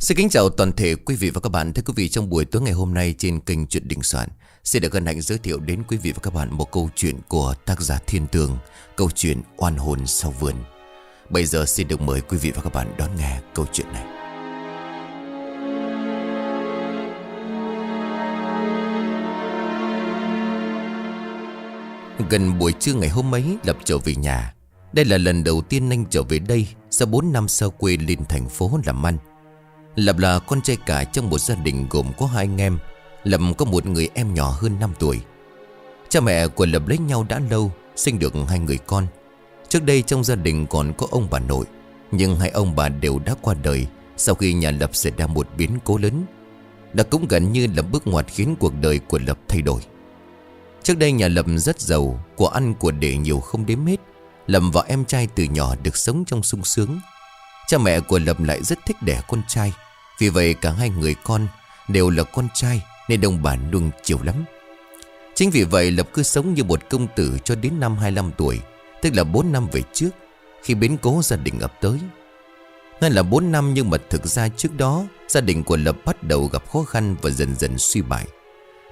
Xin kính chào toàn thể quý vị và các bạn. Thưa quý vị, trong buổi tối ngày hôm nay trên kênh Chuyện Đình Soạn, xin được hân hạnh giới thiệu đến quý vị và các bạn một câu chuyện của tác giả Thiên Tường, câu chuyện Oan hồn sau vườn. Bây giờ xin được mời quý vị và các bạn đón nghe câu chuyện này. Gần buổi trưa ngày hôm ấy, Lập trở về nhà. Đây là lần đầu tiên anh trở về đây sau 4 năm xa quê lên thành phố làm ăn. Lập là con trai cả trong một gia đình gồm có hai anh em. Lập có một người em nhỏ hơn 5 tuổi. Cha mẹ của Lập lấy nhau đã lâu, Sinh được hai người con. Trước đây trong gia đình còn có ông bà nội, Nhưng hai ông bà đều đã qua đời Sau khi nhà Lập xảy ra một biến cố lớn. Đã cũng gần như là bước ngoặt khiến cuộc đời của Lập thay đổi. Trước đây nhà Lập rất giàu, Của ăn của để nhiều không đếm hết. Lập và em trai từ nhỏ được sống trong sung sướng. Cha mẹ của Lập lại rất thích đẻ con trai. Vì vậy cả hai người con đều là con trai Nên đồng bản luôn chiều lắm. Chính vì vậy Lập cứ sống như một công tử cho đến năm 25 tuổi, Tức là 4 năm về trước, Khi biến cố gia đình ập tới. Ngay là 4 năm nhưng mà thực ra trước đó, Gia đình của Lập bắt đầu gặp khó khăn và dần dần suy bại.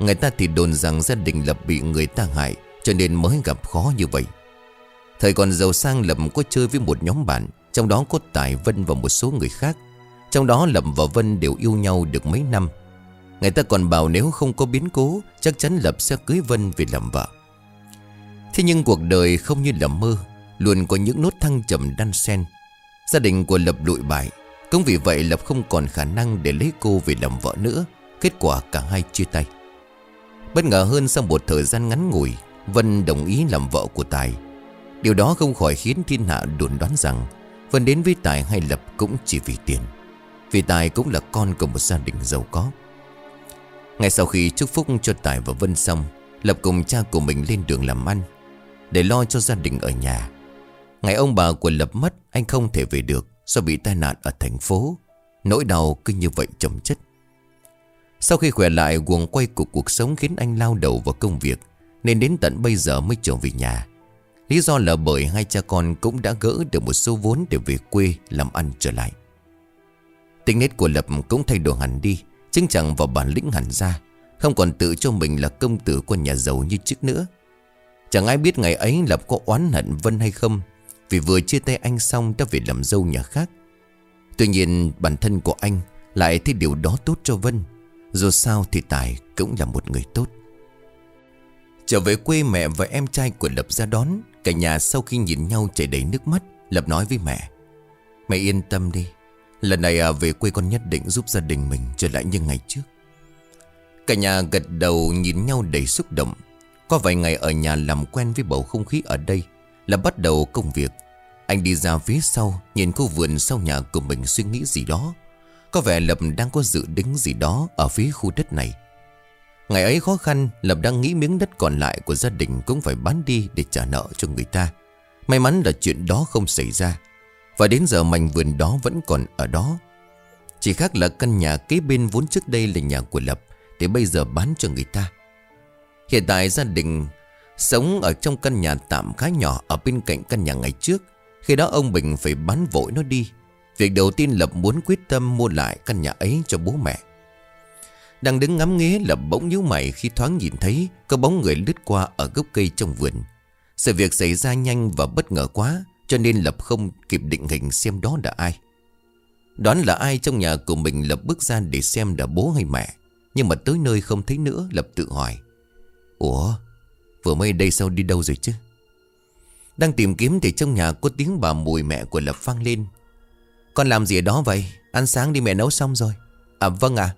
Người ta thì đồn rằng gia đình Lập bị người ta hại, Cho nên mới gặp khó như vậy. Thời còn giàu sang, Lập có chơi với một nhóm bạn trong đó có Tài Vân và một số người khác. Trong đó Lập và Vân đều yêu nhau được mấy năm. Người ta còn bảo nếu không có biến cố, Chắc chắn Lập sẽ cưới Vân về làm vợ. Thế nhưng cuộc đời không như là mơ, Luôn có những nốt thăng trầm đan sen Gia đình của Lập lụi bại, Cũng vì vậy Lập không còn khả năng để lấy cô về làm vợ nữa. Kết quả cả hai chia tay. Bất ngờ hơn sau một thời gian ngắn ngủi, Vân đồng ý làm vợ của Tài. Điều đó không khỏi khiến thiên hạ đồn đoán rằng Phần đến với Tài hay Lập cũng chỉ vì tiền. Vì Tài cũng là con của một gia đình giàu có. Ngay sau khi chúc phúc cho Tài và Vân xong, Lập cùng cha của mình lên đường làm ăn, Để lo cho gia đình ở nhà. Ngày ông bà của Lập mất, Anh không thể về được Do bị tai nạn ở thành phố. Nỗi đau cứ như vậy chồng chất. Sau khi khỏe lại Quần quay của cuộc sống Khiến anh lao đầu vào công việc, Nên đến tận bây giờ mới trở về nhà. Lý do là bởi hai cha con cũng đã gỡ được một số vốn để về quê làm ăn trở lại. Tính nết của Lập cũng thay đổi hẳn đi, chứng chẳng vào bản lĩnh hẳn ra, không còn tự cho mình là công tử của nhà giàu như trước nữa. Chẳng ai biết ngày ấy Lập có oán hận Vân hay không, vì vừa chia tay anh xong đã về làm dâu nhà khác. Tuy nhiên bản thân của anh lại thấy điều đó tốt cho Vân, dù sao thì Tài cũng là một người tốt. Trở về quê mẹ và em trai của Lập ra đón Cả nhà sau khi nhìn nhau chảy đầy nước mắt Lập nói với mẹ Mẹ yên tâm đi Lần này à, về quê con nhất định giúp gia đình mình trở lại như ngày trước. Cả nhà gật đầu nhìn nhau đầy xúc động. Có vài ngày ở nhà làm quen với bầu không khí ở đây Là bắt đầu công việc. Anh đi ra phía sau Nhìn khu vườn sau nhà của mình suy nghĩ gì đó. Có vẻ Lập đang có dự định gì đó Ở phía khu đất này. Ngày ấy khó khăn, Lập đang nghĩ miếng đất còn lại của gia đình Cũng phải bán đi để trả nợ cho người ta. May mắn là chuyện đó không xảy ra. Và đến giờ mảnh vườn đó vẫn còn ở đó. Chỉ khác là căn nhà kế bên vốn trước đây là nhà của Lập, Thì bây giờ bán cho người ta. Hiện tại gia đình Sống ở trong căn nhà tạm khá nhỏ Ở bên cạnh căn nhà ngày trước. Khi đó ông Bình phải bán vội nó đi. Việc đầu tiên Lập muốn quyết tâm mua lại căn nhà ấy cho bố mẹ đang đứng ngắm nghía lập bỗng nhíu mày khi thoáng nhìn thấy Có bóng người lướt qua ở gốc cây trong vườn. Sự việc xảy ra nhanh và bất ngờ quá, Cho nên Lập không kịp định hình xem đó là ai. Đoán là ai trong nhà của mình Lập bước ra để xem là bố hay mẹ, Nhưng mà tới nơi không thấy nữa, Lập tự hỏi. Ủa, Vừa mới đây sao đi đâu rồi chứ? Đang tìm kiếm thì trong nhà có tiếng bà mùi mẹ của Lập vang lên. Con làm gì ở đó vậy? Ăn sáng đi mẹ nấu xong rồi. À vâng ạ.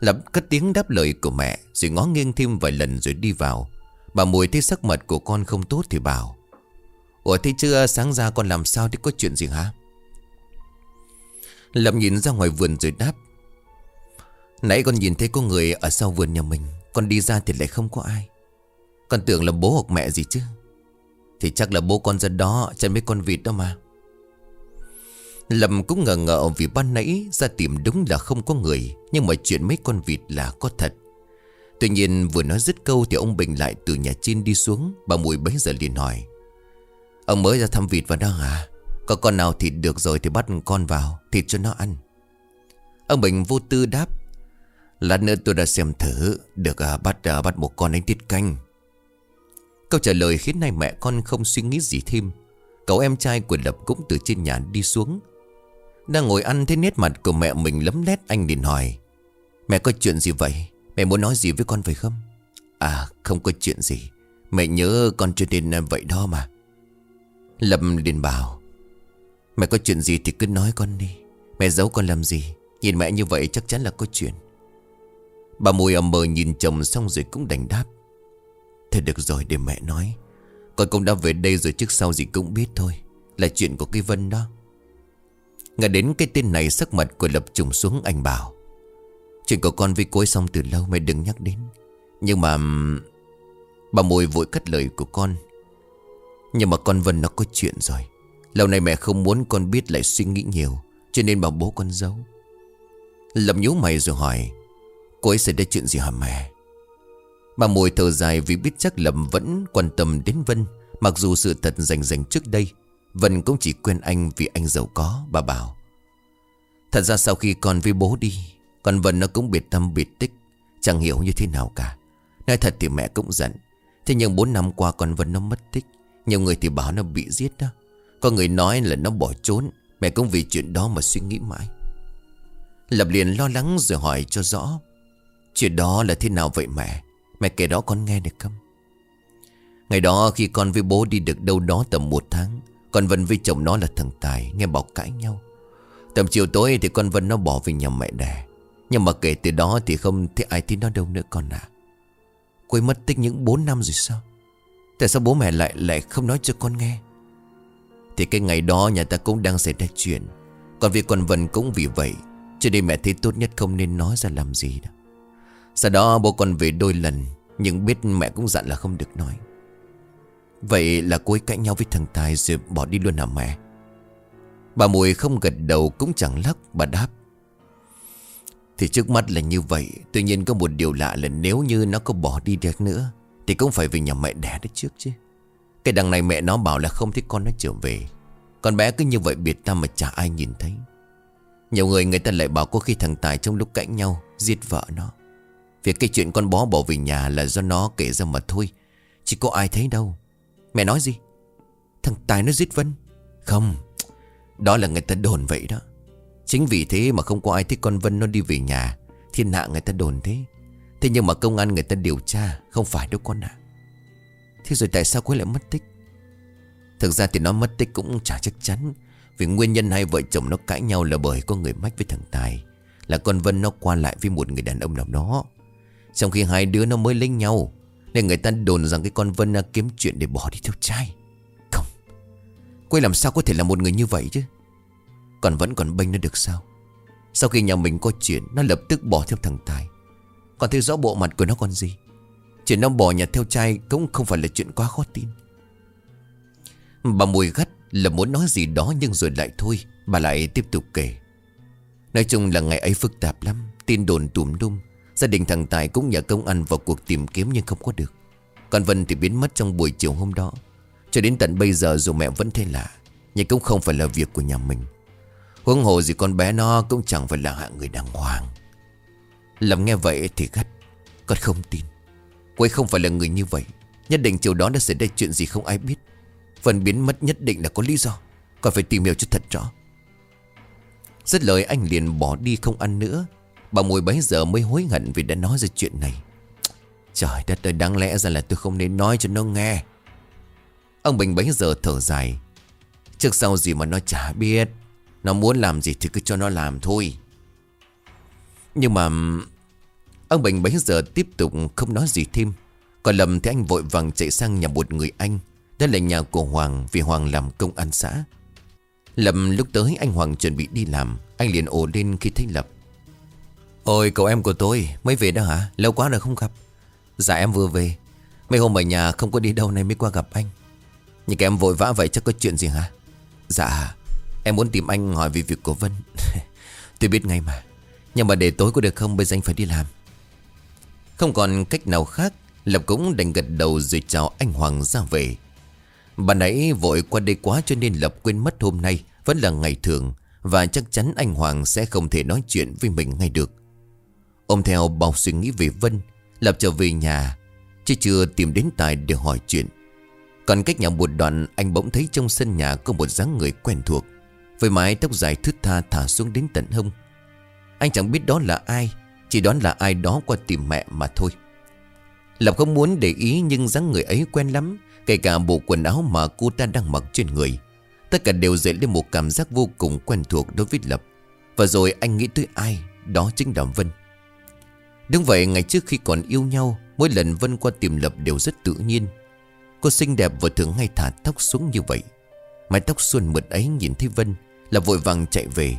Lập cất tiếng đáp lời của mẹ, Rồi ngó nghiêng thêm vài lần rồi đi vào. Bà Mùi thấy sắc mặt của con không tốt thì bảo, Ủa, thế chưa? Sáng ra con làm sao? Thì có chuyện gì hả? Lập nhìn ra ngoài vườn rồi đáp, Nãy con nhìn thấy có người ở sau vườn nhà mình, Con đi ra thì lại không có ai. Con tưởng là bố hoặc mẹ gì chứ? Thì chắc là bố con ra đó, Chân mấy con vịt đó mà. Lâm cũng ngờ ngợ vì ban nãy ra tìm đúng là không có người Nhưng mà chuyện mấy con vịt là có thật. Tuy nhiên vừa nói dứt câu thì ông Bình lại từ nhà trên đi xuống Bà Mùi bấy giờ liền hỏi. Ông mới ra thăm vịt vào đó hả? Có con nào thịt được rồi thì bắt con vào Thịt cho nó ăn. Ông Bình vô tư đáp. Lát nữa tôi đã xem thử Được à, bắt à, bắt một con đánh tiết canh. Câu trả lời khiến hai mẹ con không suy nghĩ gì thêm. Cậu em trai của Lập cũng từ trên nhà đi xuống đang ngồi ăn thấy nét mặt của mẹ mình lấm lét, Anh liền hỏi, Mẹ có chuyện gì vậy? Mẹ muốn nói gì với con phải không? À không có chuyện gì. Mẹ nhớ con chưa nên vậy đó mà. Lâm liền bảo, Mẹ có chuyện gì thì cứ nói con đi. Mẹ giấu con làm gì? Nhìn mẹ như vậy chắc chắn là có chuyện. Bà mùi ầm mờ nhìn chồng xong rồi cũng đành đáp, Thế được rồi, để mẹ nói. Con cũng đã về đây rồi, trước sau gì cũng biết thôi. Là chuyện của cái Vân đó. Nghe đến cái tên này, sắc mặt của Lập trùng xuống, anh bảo, Chuyện của con với cô ấy xong từ lâu mẹ đừng nhắc đến. Nhưng mà, Bà mùi vội cắt lời của con. Nhưng mà con Vân nó có chuyện rồi. Lâu nay mẹ không muốn con biết lại suy nghĩ nhiều, Cho nên bảo bố con giấu. Lập nhú mày rồi hỏi, Cô ấy xảy ra chuyện gì hả mẹ? Bà mùi thở dài vì biết chắc Lâm vẫn quan tâm đến Vân, Mặc dù sự thật rành rành trước đây. Vân cũng chỉ quên anh vì anh giàu có, Bà bảo. Thật ra sau khi con với bố đi, Con Vân nó cũng biệt tâm biệt tích, Chẳng hiểu như thế nào cả. Nói thật thì mẹ cũng giận. Thế nhưng 4 năm qua con Vân nó mất tích, Nhiều người thì bảo nó bị giết đó. Có người nói là nó bỏ trốn, Mẹ cũng vì chuyện đó mà suy nghĩ mãi. Lập liền lo lắng rồi hỏi cho rõ, Chuyện đó là thế nào vậy mẹ? Mẹ kể đó con nghe được không? Ngày đó khi con với bố đi được đâu đó tầm một tháng con Vân với chồng nó là thằng Tài, Nghe bảo cãi nhau. Tầm chiều tối thì con Vân nó bỏ về nhà mẹ đẻ. Nhưng mà kể từ đó thì không thấy ai tin nó đâu nữa con à Quên mất tích những 4 năm rồi sao? Tại sao bố mẹ lại lại không nói cho con nghe? Thì cái ngày đó nhà ta cũng đang xảy ra chuyện. Còn việc con Vân cũng vì vậy, Cho nên mẹ thấy tốt nhất không nên nói ra làm gì đâu Sau đó bố con về đôi lần, Nhưng biết mẹ cũng dặn là không được nói. Vậy là cô ấy cãi nhau với thằng Tài Rồi bỏ đi luôn hả mẹ? Bà Mùi không gật đầu cũng chẳng lắc, Bà đáp. Thì trước mắt là như vậy, Tuy nhiên có một điều lạ là nếu như nó có bỏ đi được nữa, Thì cũng phải về nhà mẹ đẻ đấy trước chứ. Cái đằng này mẹ nó bảo là không thích con nó trở về. Con bé cứ như vậy biệt tâm mà chả ai nhìn thấy. Nhiều người người ta lại bảo có khi thằng Tài trong lúc cãi nhau, Giết vợ nó. Việc cái chuyện con bó bỏ về nhà là do nó kể ra mà thôi Chỉ có ai thấy đâu. Mẹ nói gì? Thằng Tài nó giết Vân. Không, Đó là người ta đồn vậy đó. Chính vì thế mà không có ai thấy con Vân nó đi về nhà. Thiên hạ người ta đồn thế. Thế nhưng mà công an người ta điều tra, Không phải đâu con ạ. Thế rồi tại sao cô lại mất tích? Thực ra thì nó mất tích cũng chả chắc chắn. Vì nguyên nhân hai vợ chồng nó cãi nhau là bởi có người mách với thằng Tài. Là con Vân nó qua lại với một người đàn ông nào đó. Trong khi hai đứa nó mới lấy nhau nên người ta đồn rằng cái con Vân à, kiếm chuyện để bỏ đi theo trai. Không. Quê làm sao có thể là một người như vậy chứ? Còn vẫn còn bênh nó được sao? Sau khi nhà mình có chuyện, Nó lập tức bỏ theo thằng Tài. Còn thấy rõ bộ mặt của nó còn gì? Chuyện nó bỏ nhà theo trai Cũng không phải là chuyện quá khó tin. Bà mùi gắt là muốn nói gì đó Nhưng rồi lại thôi, Bà lại tiếp tục kể. Nói chung là ngày ấy phức tạp lắm, Tin đồn tùm lum. Gia đình thằng Tài cũng nhờ công an vào cuộc tìm kiếm nhưng không có được. Còn Vân thì biến mất trong buổi chiều hôm đó. Cho đến tận bây giờ dù mẹ vẫn thấy lạ, Nhưng cũng không phải là việc của nhà mình. Huống hồ gì con bé nó cũng chẳng phải là hạng người đàng hoàng. Lâm nghe vậy thì gắt, Con không tin. Cô ấy không phải là người như vậy, Nhất định chiều đó đã xảy ra chuyện gì không ai biết. Vân biến mất nhất định là có lý do, Còn phải tìm hiểu cho thật rõ. Rất lời anh liền bỏ đi không ăn nữa Bà mùi bấy giờ mới hối hận vì đã nói ra chuyện này. Trời đất ơi, đáng lẽ ra là tôi không nên nói cho nó nghe. Ông Bình bấy giờ thở dài. Trước sau gì mà nó chả biết, Nó muốn làm gì thì cứ cho nó làm thôi. Nhưng mà, Ông Bình bấy giờ tiếp tục không nói gì thêm. Còn lầm thì anh vội vàng chạy sang nhà một người anh. Đó là nhà của Hoàng, Vì Hoàng làm công an xã. Lầm lúc tới anh Hoàng chuẩn bị đi làm. Anh liền ồ lên khi thấy Lập. Ôi, cậu em của tôi, Mới về đó hả? Lâu quá rồi không gặp. Dạ em vừa về. Mấy hôm ở nhà không có đi đâu này mới qua gặp anh. Nhưng em vội vã vậy chắc có chuyện gì hả? Dạ Em muốn tìm anh hỏi về việc của Vân. Tôi biết ngay mà. Nhưng mà để tối có được không, Bây giờ anh phải đi làm. Không còn cách nào khác, Lập cũng đành gật đầu rồi chào anh Hoàng ra về. Bà nãy vội qua đây quá cho nên Lập quên mất hôm nay, Vẫn là ngày thường, Và chắc chắn anh Hoàng sẽ không thể nói chuyện với mình ngay được. Ôm theo bọc suy nghĩ về Vân, Lập trở về nhà, Chứ chưa tìm đến Tài để hỏi chuyện. Còn cách nhà một đoạn, Anh bỗng thấy trong sân nhà có một dáng người quen thuộc, Với mái tóc dài thướt tha thả xuống đến tận hông. Anh chẳng biết đó là ai, Chỉ đoán là ai đó qua tìm mẹ mà thôi. Lập không muốn để ý nhưng dáng người ấy quen lắm, Kể cả bộ quần áo mà cô ta đang mặc trên người. Tất cả đều dậy lên một cảm giác vô cùng quen thuộc đối với Lập. Và rồi anh nghĩ tới ai, Đó chính là Vân. Đúng vậy, ngày trước khi còn yêu nhau, Mỗi lần Vân qua tìm Lập đều rất tự nhiên. Cô xinh đẹp và thường hay thả tóc xuống như vậy. Mái tóc xuân mượt ấy nhìn thấy Vân Là vội vàng chạy về.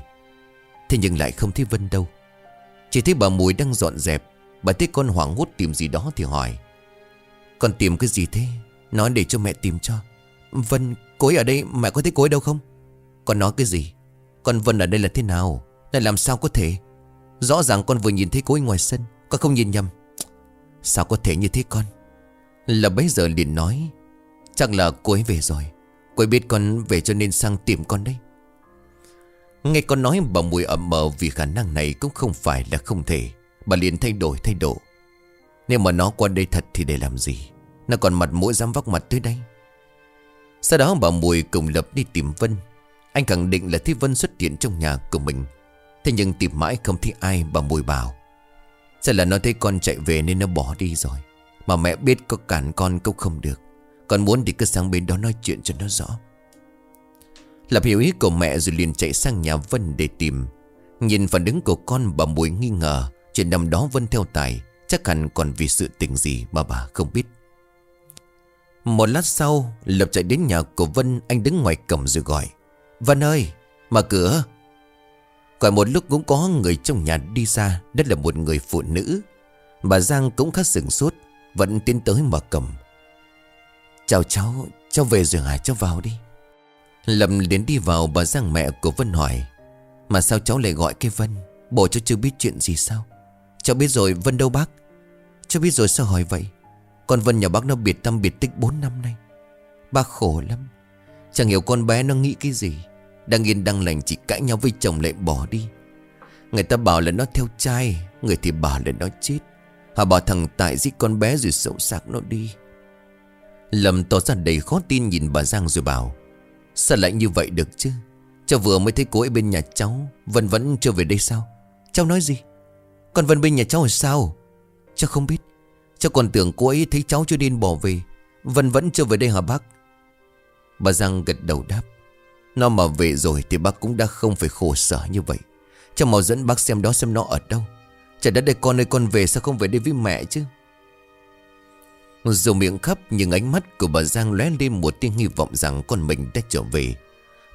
Thế nhưng lại không thấy Vân đâu. Chỉ thấy bà Mùi đang dọn dẹp, Bà thấy con hoảng hốt tìm gì đó thì hỏi. Con tìm cái gì thế? Nói để cho mẹ tìm cho. Vân, cô ấy ở đây, mẹ có thấy cô ấy đâu không? Con nói cái gì? Con Vân ở đây là thế nào? Là làm sao có thể? Rõ ràng con vừa nhìn thấy cô ấy ngoài sân. Con không nhìn nhầm. Sao có thể như thế con? Là bấy giờ liền nói, Chắc là cô ấy về rồi. Cô ấy biết con về cho nên sang tìm con đấy. Nghe con nói, bà Mùi ẩm mờ Vì khả năng này cũng không phải là không thể. Bà liền thay đổi, thay độ. Nếu mà nó qua đây thật thì để làm gì? Nó còn mặt mũi dám vóc mặt tới đây. Sau đó bà Mùi cùng Lập đi tìm Vân. Anh khẳng định là Thi Vân xuất hiện trong nhà của mình. Thế nhưng tìm mãi không thấy ai bà Mùi bảo. Chắc là nó thấy con chạy về nên nó bỏ đi rồi. Mà mẹ biết có cản con cũng không được. Con muốn thì cứ sang bên đó nói chuyện cho nó rõ. Lập hiểu ý của mẹ rồi liền chạy sang nhà Vân để tìm. Nhìn phản ứng của con bà Mùi nghi ngờ. Chuyện năm đó Vân theo Tài, Chắc hẳn còn vì sự tình gì mà bà không biết. Một lát sau, Lập chạy đến nhà của Vân, Anh đứng ngoài cổng rồi gọi. Vân ơi, mở cửa còn một lúc cũng có người trong nhà đi ra, Đó là một người phụ nữ. Bà Giang cũng khá sừng sốt, Vẫn tiến tới mở cầm. Chào cháu Cháu về rồi hả? Cháu vào đi. Lâm đến đi vào, bà Giang mẹ của Vân hỏi, Mà sao cháu lại gọi cái Vân? Bộ cháu chưa biết chuyện gì sao? Cháu biết rồi Vân đâu bác? Cháu biết rồi sao hỏi vậy? Con Vân nhà bác nó biệt tâm biệt tích 4 năm nay. Bác khổ lắm. Chẳng hiểu con bé nó nghĩ cái gì. Đang yên đang lành chỉ cãi nhau với chồng lại bỏ đi. Người ta bảo là nó theo trai, Người thì bảo là nó chết. Họ bảo thằng Tại giết con bé rồi sâu sạc nó đi. Lâm tỏ ra đầy khó tin nhìn bà Giang rồi bảo, Sao lại như vậy được chứ? Cháu vừa mới thấy cô ấy bên nhà cháu, Vân vẫn chưa về đây sao? Cháu nói gì? Còn Vân bên nhà cháu là sao? Cháu không biết. Cháu còn tưởng cô ấy thấy cháu chưa nên bỏ về. Vân vẫn chưa về đây hả bác? Bà Giang gật đầu đáp nó mà về rồi thì bác cũng đã không phải khổ sở như vậy. Cháu mau dẫn bác xem đó xem nó ở đâu. Chả đất đây con ơi, con về sao không về đây với mẹ chứ? Dù miệng khắp nhưng ánh mắt của bà Giang lóe lên một tia hy vọng rằng con mình đã trở về.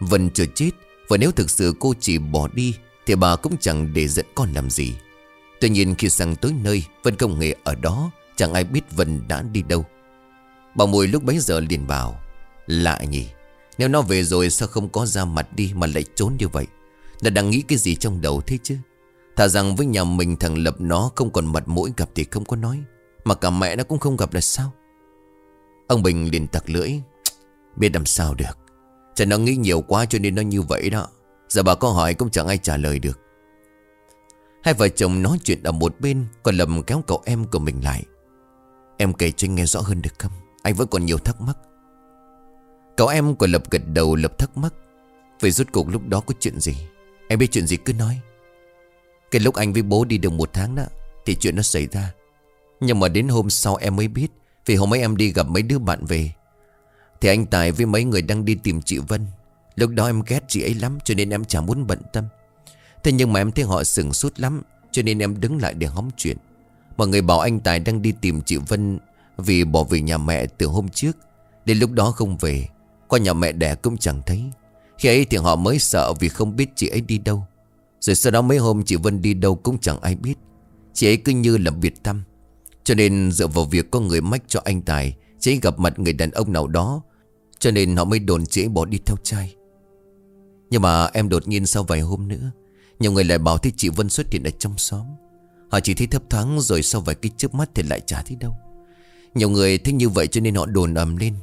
Vân chưa chết, Và nếu thực sự cô chỉ bỏ đi, Thì bà cũng chẳng để dẫn con làm gì. Tuy nhiên khi sang tới nơi Vân không hề ở đó, Chẳng ai biết Vân đã đi đâu. Bà Mùi lúc bấy giờ liền bảo Lạ nhỉ nếu nó về rồi sao không có ra mặt đi Mà lại trốn như vậy? Nó đang nghĩ cái gì trong đầu thế chứ? Thà rằng với nhà mình thằng Lập nó không còn mặt mũi gặp thì không có nói, Mà cả mẹ nó cũng không gặp là sao? Ông Bình liền tặc lưỡi. Biết làm sao được. Chẳng nó nghĩ nhiều quá cho nên nó như vậy đó. Giờ bà có hỏi cũng chẳng ai trả lời được. Hai vợ chồng nói chuyện ở một bên, Còn Lâm kéo cậu em của mình lại. Em kể cho anh nghe rõ hơn được không? Anh vẫn còn nhiều thắc mắc. Cậu em của Lập gật đầu, Lập thắc mắc. Vậy rốt cuộc lúc đó có chuyện gì? Em biết chuyện gì cứ nói. Cái lúc anh với bố đi được một tháng đó, Thì chuyện nó xảy ra. Nhưng mà đến hôm sau em mới biết, Vì hôm ấy em đi gặp mấy đứa bạn về. Thì anh Tài với mấy người đang đi tìm chị Vân. Lúc đó em ghét chị ấy lắm, Cho nên em chẳng muốn bận tâm. Thế nhưng mà em thấy họ sừng sốt lắm, Cho nên em đứng lại để hóng chuyện. Mọi người bảo anh Tài đang đi tìm chị Vân Vì bỏ về nhà mẹ từ hôm trước. Đến lúc đó không về qua nhà mẹ đẻ cũng chẳng thấy. Khi ấy thì họ mới sợ vì không biết chị ấy đi đâu. Rồi sau đó mấy hôm chị Vân đi đâu cũng chẳng ai biết. Chị ấy cứ như là biệt tâm. Cho nên dựa vào việc có người mách cho anh Tài, Chị ấy gặp mặt người đàn ông nào đó, Cho nên họ mới đồn chị ấy bỏ đi theo trai. Nhưng mà em đột nhiên sau vài hôm nữa, nhiều người lại bảo thấy chị Vân xuất hiện ở trong xóm. Họ chỉ thấy thấp thoáng rồi sau vài cái chớp mắt thì lại chả thấy đâu. Nhiều người thích như vậy cho nên họ đồn ầm lên.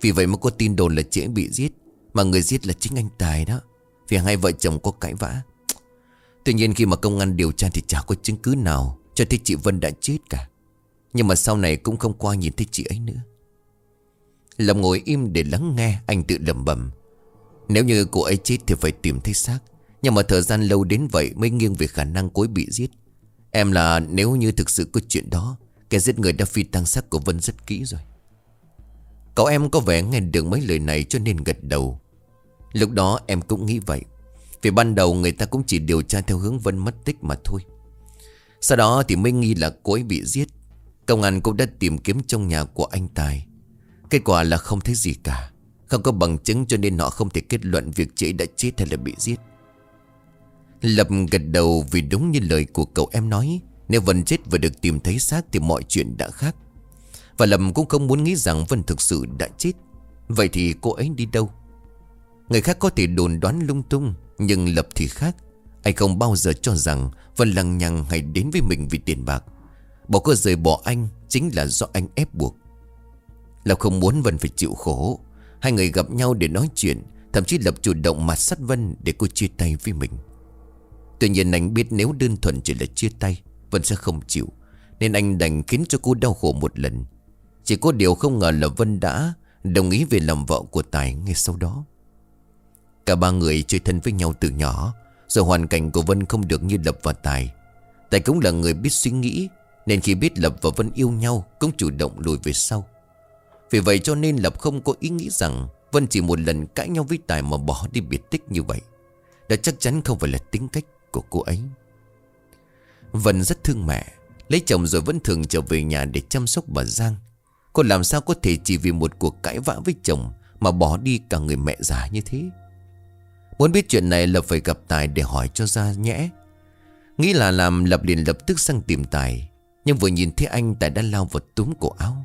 Vì vậy mà có tin đồn là chị ấy bị giết. Mà người giết là chính anh Tài đó. Vì hai vợ chồng có cãi vã. Tuy nhiên khi mà công an điều tra thì chả có chứng cứ nào Cho thấy chị Vân đã chết cả. Nhưng mà sau này cũng không qua nhìn thấy chị ấy nữa. Lâm ngồi im để lắng nghe, Anh tự lầm bầm Nếu như cô ấy chết thì phải tìm thấy xác. Nhưng mà thời gian lâu đến vậy Mới nghiêng về khả năng cô ấy bị giết. Em là, nếu như thực sự có chuyện đó, Kẻ giết người đã phi tăng xác của Vân rất kỹ rồi. Cậu em có vẻ nghe được mấy lời này cho nên gật đầu. Lúc đó em cũng nghĩ vậy. Vì ban đầu người ta cũng chỉ điều tra theo hướng Vân mất tích mà thôi. Sau đó thì mới nghi là cô ấy bị giết. Công an cũng đã tìm kiếm trong nhà của anh Tài. Kết quả là không thấy gì cả. Không có bằng chứng cho nên họ không thể kết luận việc chị đã chết hay là bị giết. Lập gật đầu vì đúng như lời của cậu em nói. Nếu Vân chết và được tìm thấy xác thì mọi chuyện đã khác. Và Lâm cũng không muốn nghĩ rằng Vân thực sự đã chết. Vậy thì cô ấy đi đâu? Người khác có thể đồn đoán lung tung, Nhưng Lập thì khác. Anh không bao giờ cho rằng Vân lằng nhằng hay đến với mình vì tiền bạc. Bỏ cơ rời bỏ anh Chính là do anh ép buộc. Lập không muốn Vân phải chịu khổ. Hai người gặp nhau để nói chuyện, Thậm chí Lập chủ động mặt sắt Vân Để cô chia tay với mình. Tuy nhiên anh biết nếu đơn thuần chỉ là chia tay, Vân sẽ không chịu, Nên anh đành khiến cho cô đau khổ một lần. Chỉ có điều không ngờ là Vân đã Đồng ý về làm vợ của Tài ngay sau đó. Cả ba người chơi thân với nhau từ nhỏ Rồi hoàn cảnh của Vân không được như Lập và Tài. Tài cũng là người biết suy nghĩ, Nên khi biết Lập và Vân yêu nhau, Cũng chủ động lùi về sau. Vì vậy cho nên Lập không có ý nghĩ rằng Vân chỉ một lần cãi nhau với Tài mà bỏ đi biệt tích như vậy. Đó chắc chắn không phải là tính cách của cô ấy. Vân rất thương mẹ, Lấy chồng rồi vẫn thường trở về nhà để chăm sóc bà Giang. Cô làm sao có thể chỉ vì một cuộc cãi vã với chồng Mà bỏ đi cả người mẹ già như thế? Muốn biết chuyện này, Lập phải gặp Tài để hỏi cho ra nhẽ. Nghĩ là làm, Lập liền lập tức sang tìm Tài. Nhưng vừa nhìn thấy anh, Tài đã lao vào túm cổ áo.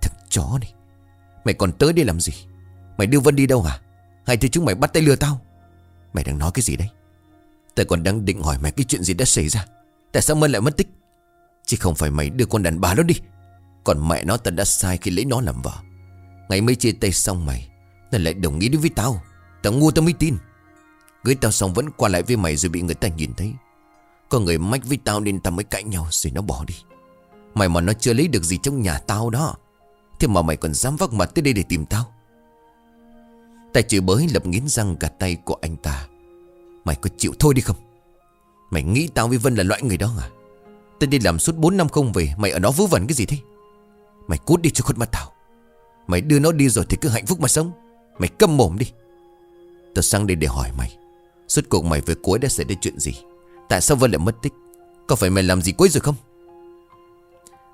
Thằng chó này, Mày còn tới đây làm gì? Mày đưa Vân đi đâu hả? Hay thì chúng mày bắt tay lừa tao? Mày đang nói cái gì đấy? Tài còn đang định hỏi mày cái chuyện gì đã xảy ra. Tại sao Mân lại mất tích? Chứ không phải mày đưa con đàn bà đó đi. Còn mẹ nó ta đã sai khi lấy nó làm vợ. Ngày mới chia tay xong mày Nó lại đồng ý đi với tao. Tao ngu tao mới tin. Cưới tao xong vẫn qua lại với mày rồi bị người ta nhìn thấy. Có người mách với tao nên tao mới cãi nhau rồi nó bỏ đi. Mày mà nó chưa lấy được gì trong nhà tao đó, Thế mà mày còn dám vác mặt tới đây để tìm tao? Tài chửi bới lập nghiến răng gạt tay của anh ta. Mày có chịu thôi đi không? Mày nghĩ tao với Vân là loại người đó à? Tao đi làm suốt 4 năm không về, Mày ở đó vớ vẩn cái gì thế? Mày cút đi cho khuất mặt tao. Mày đưa nó đi rồi thì cứ hạnh phúc mà sống. Mày câm mồm đi. Tao sang đây để hỏi mày. Suốt cuộc mày với cuối đã xảy ra chuyện gì? Tại sao Vân lại mất tích? Có phải mày làm gì cuối rồi không?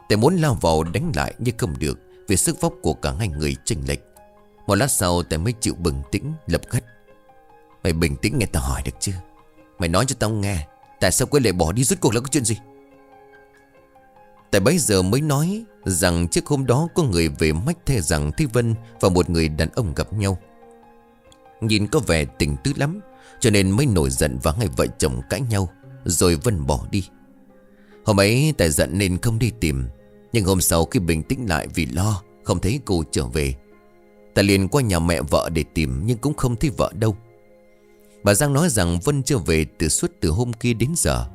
Tề muốn lao vào đánh lại nhưng không được Vì sức vóc của cả hai người chênh lệch. Một lát sau tề mới chịu bình tĩnh, lập gắt Mày bình tĩnh nghe tao hỏi được chưa? Mày nói cho tao nghe, Tại sao quên lại bỏ đi? Rốt cuộc là có chuyện gì? Tại bấy giờ mới nói Rằng trước hôm đó có người về mách thê rằng Thi Vân và một người đàn ông gặp nhau. Nhìn có vẻ tình tứ lắm, Cho nên mới nổi giận và hai vợ chồng cãi nhau, Rồi Vân bỏ đi. Hôm ấy tại giận nên không đi tìm, Nhưng hôm sau khi bình tĩnh lại vì lo, Không thấy cô trở về. Tài liền qua nhà mẹ vợ để tìm, Nhưng cũng không thấy vợ đâu. Bà Giang nói rằng Vân chưa về từ suốt từ hôm kia đến giờ,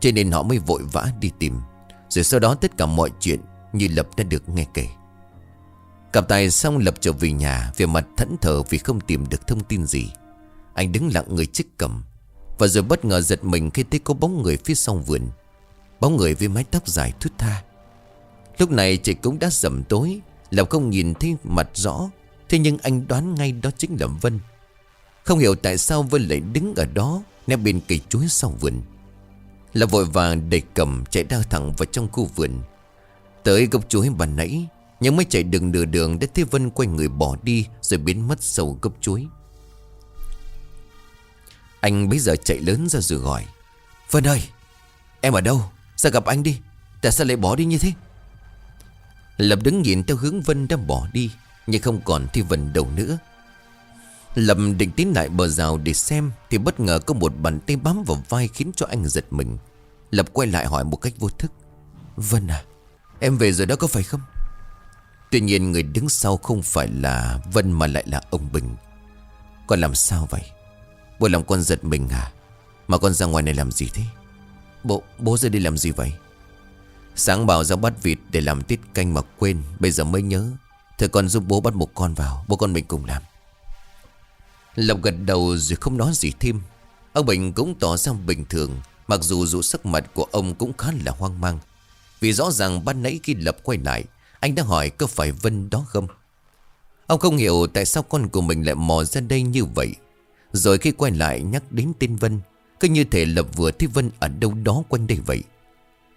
Cho nên họ mới vội vã đi tìm. Rồi sau đó tất cả mọi chuyện như Lập đã được nghe kể. Cặp tài xong Lập trở về nhà, Về mặt thẫn thờ vì không tìm được thông tin gì. Anh đứng lặng người chiếc cầm, Và rồi bất ngờ giật mình khi thấy có bóng người phía sau vườn. Bóng người với mái tóc dài thướt tha. Lúc này trời cũng đã dầm tối, Lập không nhìn thấy mặt rõ, Thế nhưng anh đoán ngay đó chính là Vân. Không hiểu tại sao Vân lại đứng ở đó Nép bên cây chuối sau vườn. Là vội vàng đẩy cầm chạy đao thẳng vào trong khu vườn. Tới gốc chuối bàn nãy, Nhưng mới chạy đường nửa đường Đã thấy Vân quay người bỏ đi Rồi biến mất sâu gốc chuối. Anh bây giờ chạy lớn ra rồi gọi, Vân ơi, Em ở đâu? Ra gặp anh đi? Tại sao lại bỏ đi như thế? Lập đứng nhìn theo hướng Vân đã bỏ đi, Nhưng không còn thi Vân đâu nữa. Lập định tiến lại bờ rào để xem, Thì bất ngờ có một bàn tay bám vào vai Khiến cho anh giật mình. Lập quay lại hỏi một cách vô thức, Vân à Em về rồi đó có phải không? Tuy nhiên người đứng sau không phải là Vân mà lại là ông Bình. Còn làm sao vậy? Bố làm con giật mình à? Mà con ra ngoài này làm gì thế? Bố, bố ra đi làm gì vậy? Sáng bảo ra bắt vịt để làm tiết canh mà quên Bây giờ mới nhớ. Thôi con giúp bố bắt một con vào Bố con mình cùng làm. Lộc gật đầu rồi không nói gì thêm. Ông Bình cũng tỏ ra bình thường Mặc dù dù sắc mặt của ông cũng khá là hoang mang. Vì rõ ràng ban nãy khi Lập quay lại, Anh đã hỏi có phải Vân đó không? Ông không hiểu tại sao con của mình lại mò ra đây như vậy. Rồi khi quay lại nhắc đến tên Vân, Cứ như thể Lập vừa thấy Vân ở đâu đó quanh đây vậy.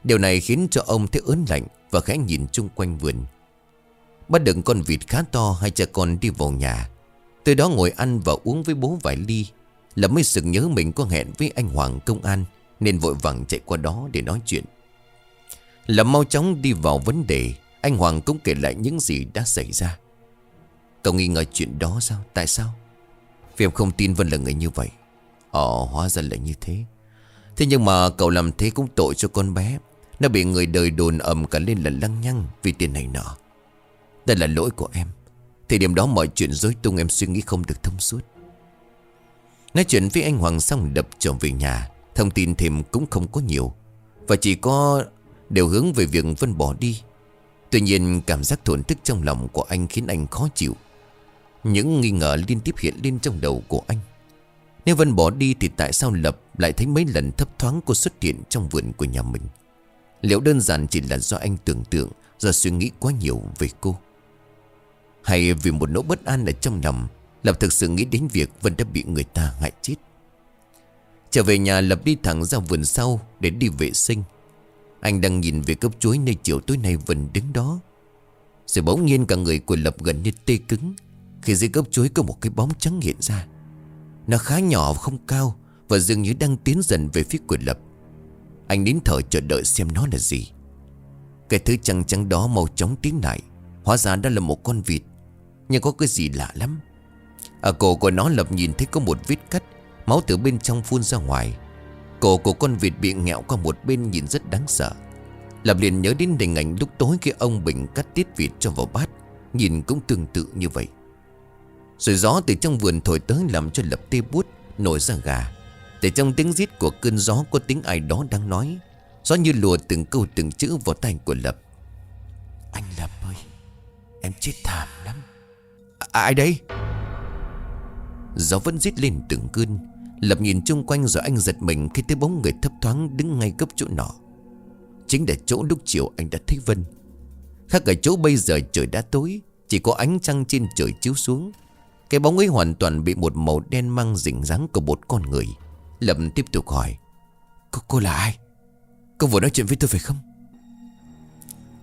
Điều này khiến cho ông thấy ớn lạnh Và khẽ nhìn chung quanh vườn. Bắt được con vịt khá to, Hai cha con đi vào nhà. Từ đó ngồi ăn và uống với bố vài ly. Lập mới sực nhớ mình có hẹn với anh Hoàng công an, Nên vội vàng chạy qua đó để nói chuyện. Lập mau chóng đi vào vấn đề. Anh Hoàng cũng kể lại những gì đã xảy ra. Cậu nghi ngờ chuyện đó sao? Tại sao? Vì em không tin Vân là người như vậy. Ồ hóa ra là như thế. Thế nhưng mà cậu làm thế cũng tội cho con bé. Nó bị người đời đồn ầm cả lên là lăng nhăng Vì tiền này nọ. Đây là lỗi của em. Thì điểm đó mọi chuyện dối tung em suy nghĩ không được thông suốt. Nói chuyện với anh Hoàng xong đập trở về nhà. Thông tin thêm cũng không có nhiều. Và chỉ có đều hướng về việc Vân bỏ đi. Tuy nhiên, cảm giác thổn thức trong lòng của anh khiến anh khó chịu. Những nghi ngờ liên tiếp hiện lên trong đầu của anh. Nếu Vân bỏ đi thì tại sao Lập lại thấy mấy lần thấp thoáng cô xuất hiện trong vườn của nhà mình? Liệu đơn giản chỉ là do anh tưởng tượng, Do suy nghĩ quá nhiều về cô? Hay vì một nỗi bất an ở trong lòng, Lập thực sự nghĩ đến việc Vân đã bị người ta hại chết? Trở về nhà, Lập đi thẳng ra vườn sau Để đi vệ sinh. Anh đang nhìn về cốc chuối nơi chiều tối nay vẫn đứng đó. Rồi bỗng nhiên cả người của Lập gần như tê cứng, Khi dưới cốc chuối có một cái bóng trắng hiện ra. Nó khá nhỏ không cao Và dường như đang tiến dần về phía của Lập. Anh nín thở chờ đợi xem nó là gì. Cái thứ trắng trắng đó màu chóng tiến lại, Hóa ra đó là một con vịt, Nhưng có cái gì lạ lắm. Ở cổ của nó Lập nhìn thấy có một vết cắt, Máu từ bên trong phun ra ngoài. Cổ của con vịt bị nghẹo qua một bên nhìn rất đáng sợ. Lập liền nhớ đến hình ảnh lúc tối khi ông Bình cắt tiết vịt cho vào bát Nhìn cũng tương tự như vậy. Rồi gió từ trong vườn thổi tới làm cho Lập tê bút Nổi ra gà. Để trong tiếng rít của cơn gió có tiếng ai đó đang nói Gió như lùa từng câu từng chữ vào tay của Lập. Anh Lập ơi Em chết thảm lắm. À, Ai đây? Gió vẫn rít lên từng cơn Lập nhìn chung quanh rồi anh giật mình Khi thấy bóng người thấp thoáng đứng ngay cấp chỗ nọ. Chính là chỗ lúc chiều anh đã thấy Vân. Khác ở chỗ bây giờ trời đã tối Chỉ có ánh trăng trên trời chiếu xuống. Cái bóng ấy hoàn toàn bị một màu đen mang rình dáng của một con người. Lập tiếp tục hỏi Cô, cô là ai? Cô vừa nói chuyện với tôi phải không?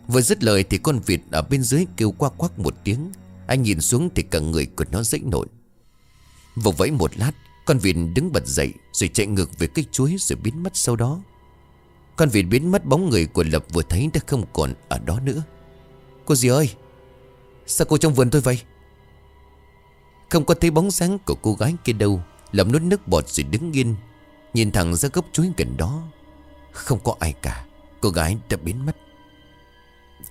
Vừa dứt lời thì con vịt ở bên dưới kêu qua quắc một tiếng. Anh nhìn xuống thì cả người của nó dãy nổi. Vừa vẫy một lát con vịt đứng bật dậy Rồi chạy ngược về cây chuối rồi biến mất sau đó. Con vịt biến mất, bóng người của Lập vừa thấy đã không còn ở đó nữa. Cô dì ơi, Sao cô trong vườn tôi vậy? Không có thấy bóng sáng của cô gái kia đâu, Lập nuốt nước bọt rồi đứng yên, Nhìn thẳng ra gốc chuối gần đó. Không có ai cả, Cô gái đã biến mất.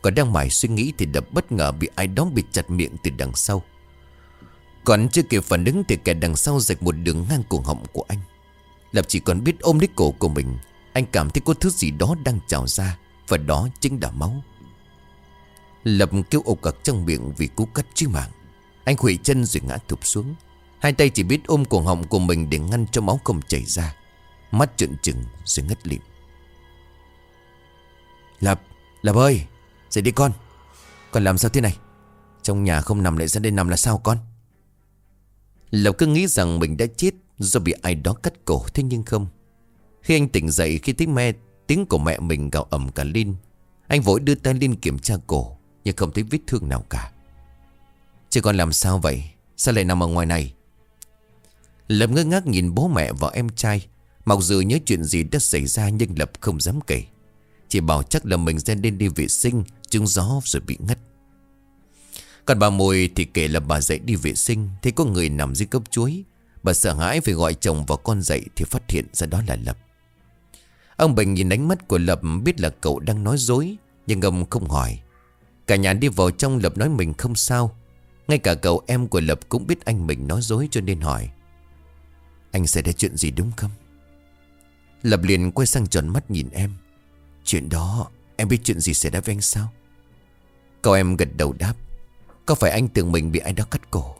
Còn đang mải suy nghĩ thì đập bất ngờ bị ai đó bịt chặt miệng từ đằng sau còn chưa kịp phản ứng thì kẻ đằng sau rạch một đường ngang cổ họng của anh. Lập chỉ còn biết ôm lấy cổ của mình Anh cảm thấy có thứ gì đó đang trào ra Và đó chính là máu. Lập kêu ồ cặc trong miệng vì cú cắt chí mạng. Anh khuỵu chân rồi ngã thụp xuống. Hai tay chỉ biết ôm cổ họng của mình để ngăn cho máu không chảy ra. Mắt trợn trừng rồi ngất lịm. Lập, Lập ơi Dậy đi con. Con làm sao thế này? Trong nhà không nằm lại ra đây nằm là sao con? Lộc cứ nghĩ rằng mình đã chết Do bị ai đó cắt cổ Thế nhưng không. Khi anh tỉnh dậy khi tiếng mẹ, Tiếng của mẹ mình gào ẩm cả lên. Anh vội đưa tay lên kiểm tra cổ Nhưng không thấy vết thương nào cả. Chứ con làm sao vậy? Sao lại nằm ở ngoài này? Lập ngơ ngác nhìn bố mẹ và em trai. Mặc dù nhớ chuyện gì đã xảy ra Nhưng Lập không dám kể. Chỉ bảo chắc là mình ra lên đi vệ sinh Trúng gió rồi bị ngất còn bà Mùi thì kể là bà dậy đi vệ sinh Thấy có người nằm dưới cốc chuối. Bà sợ hãi phải gọi chồng và con dậy Thì phát hiện ra đó là Lập. Ông Bình nhìn ánh mắt của Lập Biết là cậu đang nói dối, Nhưng ông không hỏi. Cả nhà đi vào trong Lập nói mình không sao. Ngay cả cậu em của Lập cũng biết anh mình nói dối cho nên hỏi. Anh xảy ra chuyện gì đúng không? Lập liền quay sang tròn mắt nhìn em. Chuyện đó, Em biết chuyện gì xảy ra với anh sao? Cậu em gật đầu đáp. Có phải anh tưởng mình bị ai đó cắt cổ?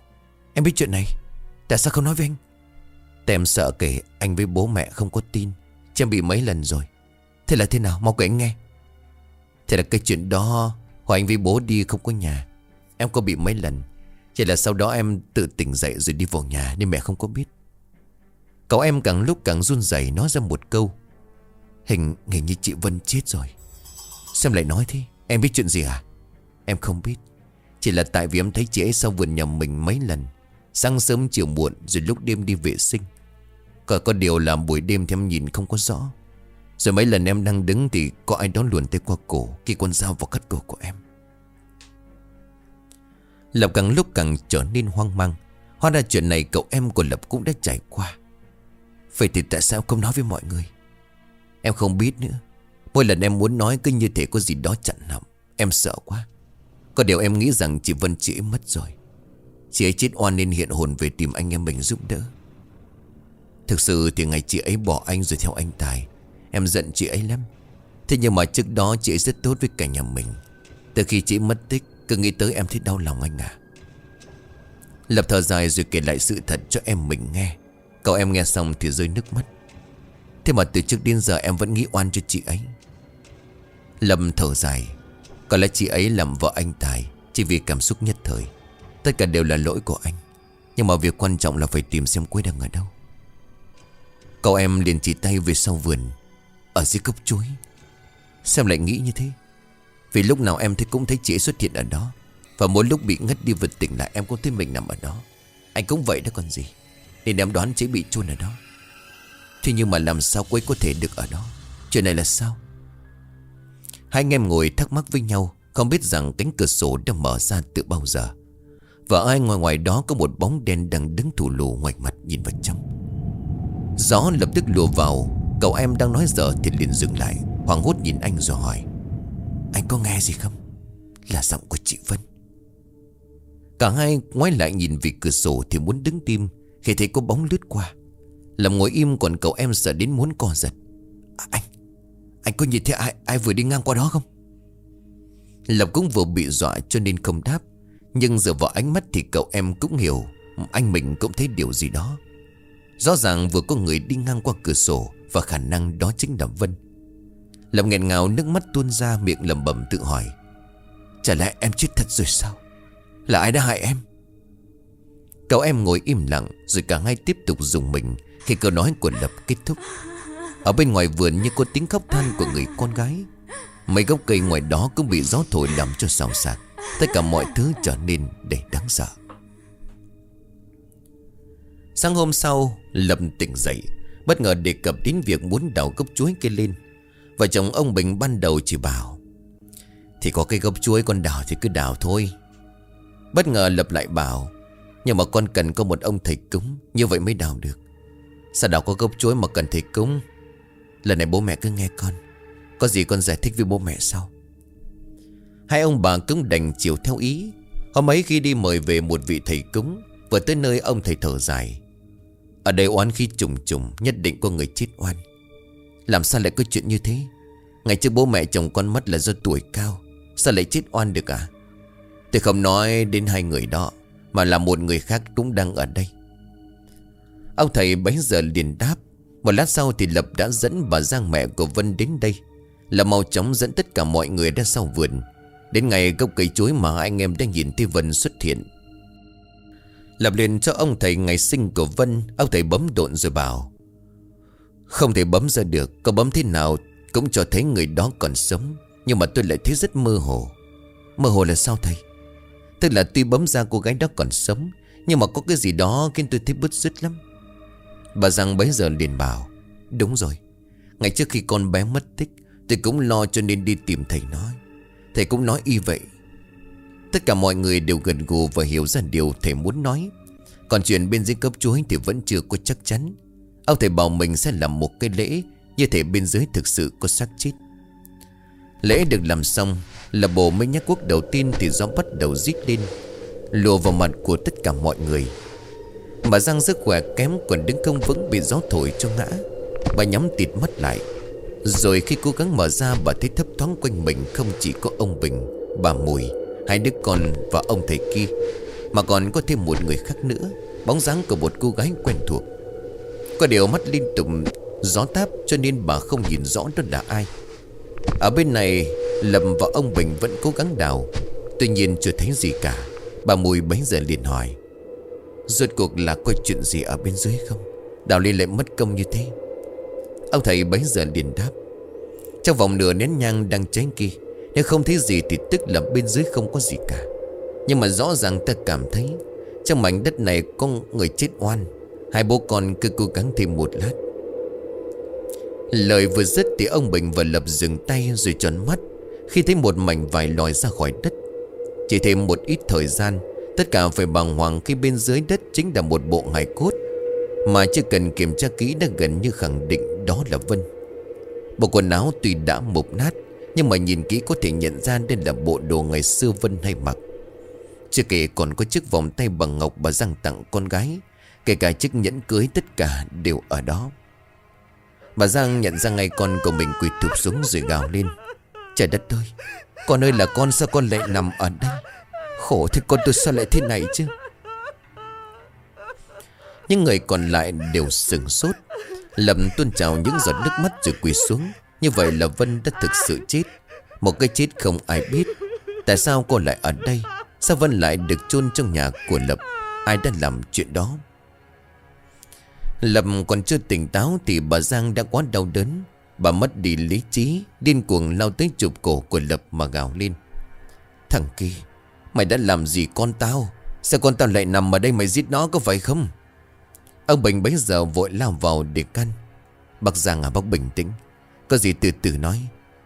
Em biết chuyện này. Tại sao không nói với anh? Tại em sợ kể anh với bố mẹ không có tin. Chứ em bị mấy lần rồi. Thế là thế nào? Mau kể anh nghe. Thế là cái chuyện đó Hồi anh với bố đi không có nhà. Em có bị mấy lần. Chỉ là sau đó em tự tỉnh dậy rồi đi vào nhà Nên mẹ không có biết. Cậu em càng lúc càng run rẩy nói ra một câu. Hình hình như chị Vân chết rồi. Xem lại nói thế? Em biết chuyện gì à? Em không biết. Chỉ là tại vì em thấy chị ấy sau vườn nhà mình mấy lần. Sáng sớm, chiều muộn, Rồi lúc đêm đi vệ sinh. Còn có điều là buổi đêm thì em nhìn không có rõ. Rồi mấy lần em đang đứng Thì có ai đó luồn tay qua cổ Khi con dao vào cắt cổ của em. Lập càng lúc càng trở nên hoang mang. Hóa ra chuyện này cậu em của Lập cũng đã trải qua. Vậy thì tại sao không nói với mọi người? Em không biết nữa. Mỗi lần em muốn nói cứ như thể có gì đó chặn họng Em sợ quá. Có điều em nghĩ rằng chị Vân chị ấy mất rồi. Chị ấy chết oan nên hiện hồn về tìm anh em mình giúp đỡ. Thực sự thì ngày chị ấy bỏ anh rồi theo anh Tài, Em giận chị ấy lắm. Thế nhưng mà trước đó chị ấy rất tốt với cả nhà mình. Từ khi chị mất tích, Cứ nghĩ tới em thấy đau lòng anh à. Lập thở dài rồi kể lại sự thật cho em mình nghe. Cậu em nghe xong thì rơi nước mắt. Thế mà từ trước đến giờ em vẫn nghĩ oan cho chị ấy. Lâm thở dài có lẽ chị ấy làm vợ anh Tài Chỉ vì cảm xúc nhất thời. Tất cả đều là lỗi của anh. Nhưng mà việc quan trọng là phải tìm xem Quế đang ở đâu. Cậu em liền chỉ tay về sau vườn, Ở dưới cốc chuối. Xem lại nghĩ như thế. Vì lúc nào em thấy cũng thấy chị ấy xuất hiện ở đó. Và mỗi lúc bị ngất đi vật tỉnh lại, Em cũng thấy mình nằm ở đó. Anh cũng vậy đó còn gì. Nên em đoán chị bị chôn ở đó. Thế nhưng mà làm sao Quế có thể được ở đó? Chuyện này là sao? Hai anh em ngồi thắc mắc với nhau Không biết rằng cánh cửa sổ đã mở ra từ bao giờ. Và ai ngoài ngoài đó có một bóng đen đang đứng thủ lù ngoài mặt nhìn vào trong. Gió lập tức lùa vào Cậu em đang nói dở thì liền dừng lại Hoàng hốt nhìn anh rồi hỏi Anh có nghe gì không? Là giọng của chị Vân. Cả hai ngoái lại nhìn về cửa sổ Thì muốn đứng tim Khi thấy có bóng lướt qua. Làm ngồi im còn cậu em sợ đến muốn co giật. À, Anh anh có nhìn thấy ai ai vừa đi ngang qua đó không? Lập cũng vừa bị dọa cho nên không đáp. Nhưng dựa vào ánh mắt thì cậu em cũng hiểu Anh mình cũng thấy điều gì đó. Rõ ràng vừa có người đi ngang qua cửa sổ Và khả năng đó chính là Vân. Lập nghẹn ngào nước mắt tuôn ra miệng lầm bẩm tự hỏi, Chả lẽ em chết thật rồi sao? Là ai đã hại em? Cậu em ngồi im lặng Rồi cả hai tiếp tục dùng mình Khi câu nói của Lập kết thúc. Ở bên ngoài vườn như có tiếng khóc than của người con gái. Mấy gốc cây ngoài đó cũng bị gió thổi làm cho xào xạc. Tất cả mọi thứ trở nên đầy đáng sợ. Sáng hôm sau Lập tỉnh dậy, Bất ngờ đề cập đến việc muốn đào gốc chuối kia lên. Vợ chồng ông Bình ban đầu chỉ bảo, Thì có cây gốc chuối con đào thì cứ đào thôi. Bất ngờ Lập lại bảo, Nhưng mà con cần có một ông thầy cúng, Như vậy mới đào được. Sao đào có gốc chuối mà cần thầy cúng? Lần này bố mẹ cứ nghe con. Có gì con giải thích với bố mẹ sau. Hai ông bà cũng đành chiều theo ý. Hôm ấy khi đi mời về một vị thầy cúng, Vừa tới nơi ông thầy thở dài. Ở đây oán khi trùng trùng, Nhất định có người chết oan. Làm sao lại có chuyện như thế? Ngày trước bố mẹ chồng con mất là do tuổi cao. Sao lại chết oan được à? Tôi không nói đến hai người đó, Mà là một người khác cũng đang ở đây. Ông thầy bấy giờ liền đáp. Một lát sau thì Lập đã dẫn bà Giang mẹ của Vân đến đây. Là mau chóng dẫn tất cả mọi người ra sau vườn. Đến ngày gốc cây chuối mà anh em đang nhìn thấy Vân xuất hiện. Lập liền cho ông thầy ngày sinh của Vân, Ông thầy bấm độn rồi bảo, Không thể bấm ra được, Có bấm thế nào cũng cho thấy người đó còn sống, Nhưng mà tôi lại thấy rất mơ hồ. Mơ hồ là sao thầy? Tức là tuy bấm ra cô gái đó còn sống, Nhưng mà có cái gì đó khiến tôi thấy bứt rứt lắm. Bà rằng bấy giờ liền bảo, Đúng rồi, Ngày trước khi con bé mất tích, Tôi cũng lo cho nên đi tìm thầy nói. Thầy cũng nói y vậy. Tất cả mọi người đều gần gù và hiểu ra điều thầy muốn nói. Còn chuyện bên dưới cấp chuối thì vẫn chưa có chắc chắn. Ông thầy bảo mình sẽ làm một cái lễ Như thể bên dưới thực sự có xác chết. Lễ được làm xong, Là bộ mới nhắc quốc đầu tiên thì gió bắt đầu rít lên. Lùa vào mặt của tất cả mọi người mà Giang sức khỏe kém còn đứng không vững bị gió thổi cho ngã. Bà nhắm tịt mắt lại. Rồi khi cố gắng mở ra bà thấy thấp thoáng quanh mình Không chỉ có ông Bình, bà Mùi Hai đứa con và ông thầy kia Mà còn có thêm một người khác nữa Bóng dáng của một cô gái quen thuộc. Có điều mắt liên tục gió táp Cho nên bà không nhìn rõ đó là ai. Ở bên này Lâm và ông Bình vẫn cố gắng đào Tuy nhiên chưa thấy gì cả. Bà Mùi bấy giờ liền hỏi. Rốt cuộc là có chuyện gì ở bên dưới không? Đào Liên lại mất công như thế. Ông thầy bấy giờ liền đáp. Trong vòng nửa nén nhang đang cháy kia, Nếu không thấy gì thì tức là bên dưới không có gì cả. Nhưng mà rõ ràng ta cảm thấy, Trong mảnh đất này có người chết oan, Hai bố con cứ cố gắng thêm một lát. Lời vừa dứt thì ông Bình vừa Lập dừng tay rồi tròn mắt, Khi thấy một mảnh vải lòi ra khỏi đất. Chỉ thêm một ít thời gian Tất cả phải bàng hoàng khi bên dưới đất chính là một bộ hài cốt, Mà chưa cần kiểm tra kỹ đã gần như khẳng định đó là Vân. Bộ quần áo tuy đã mục nát, Nhưng mà nhìn kỹ có thể nhận ra đây là bộ đồ ngày xưa Vân hay mặc. Chưa kể còn có chiếc vòng tay bằng ngọc bà Giang tặng con gái, Kể cả chiếc nhẫn cưới tất cả đều ở đó. Bà Giang nhận ra ngay con của mình quỳ thụp xuống rồi gào lên. Trời đất ơi, Con ơi là con, sao con lại nằm ở đây? Khổ thì con tôi sao lại thế này chứ? Những người còn lại đều sừng sốt. Lầm tuôn trào những giọt nước mắt rồi quỳ xuống. Như vậy là Vân đã thực sự chết. Một cái chết không ai biết. Tại sao cô lại ở đây? Sao Vân lại được chôn trong nhà của Lập? Ai đã làm chuyện đó? Lập còn chưa tỉnh táo Thì bà Giang đã quá đau đớn. Bà mất đi lý trí, Điên cuồng lao tới chụp cổ của Lập mà gào lên. Thằng kia Mày đã làm gì con tao? Sao con tao lại nằm ở đây mày giết nó, có phải không? Ông Bình bấy giờ vội lao vào để căn Bác Giang à bác bình tĩnh. Có gì từ từ nói.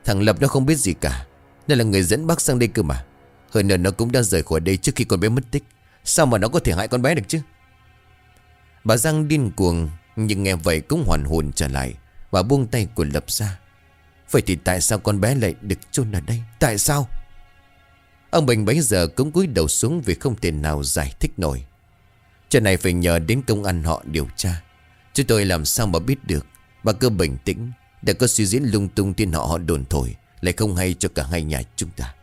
Thằng Lập nó không biết gì cả. Đây là người dẫn bác sang đây cơ mà. Hơn nữa nó cũng đã rời khỏi đây trước khi con bé mất tích. Sao mà nó có thể hại con bé được chứ? Bà Giang điên cuồng, Nhưng nghe vậy cũng hoàn hồn trở lại Và buông tay của Lập ra. Vậy thì tại sao con bé lại được chôn ở đây? Tại sao? Ông Bình bấy giờ cũng cúi đầu xuống Vì không tiền nào giải thích nổi. Chuyện này phải nhờ đến công an họ điều tra. Chứ tôi làm sao mà biết được, Bà cứ bình tĩnh, Đã có suy diễn lung tung tin họ họ đồn thổi, Lại không hay cho cả hai nhà chúng ta.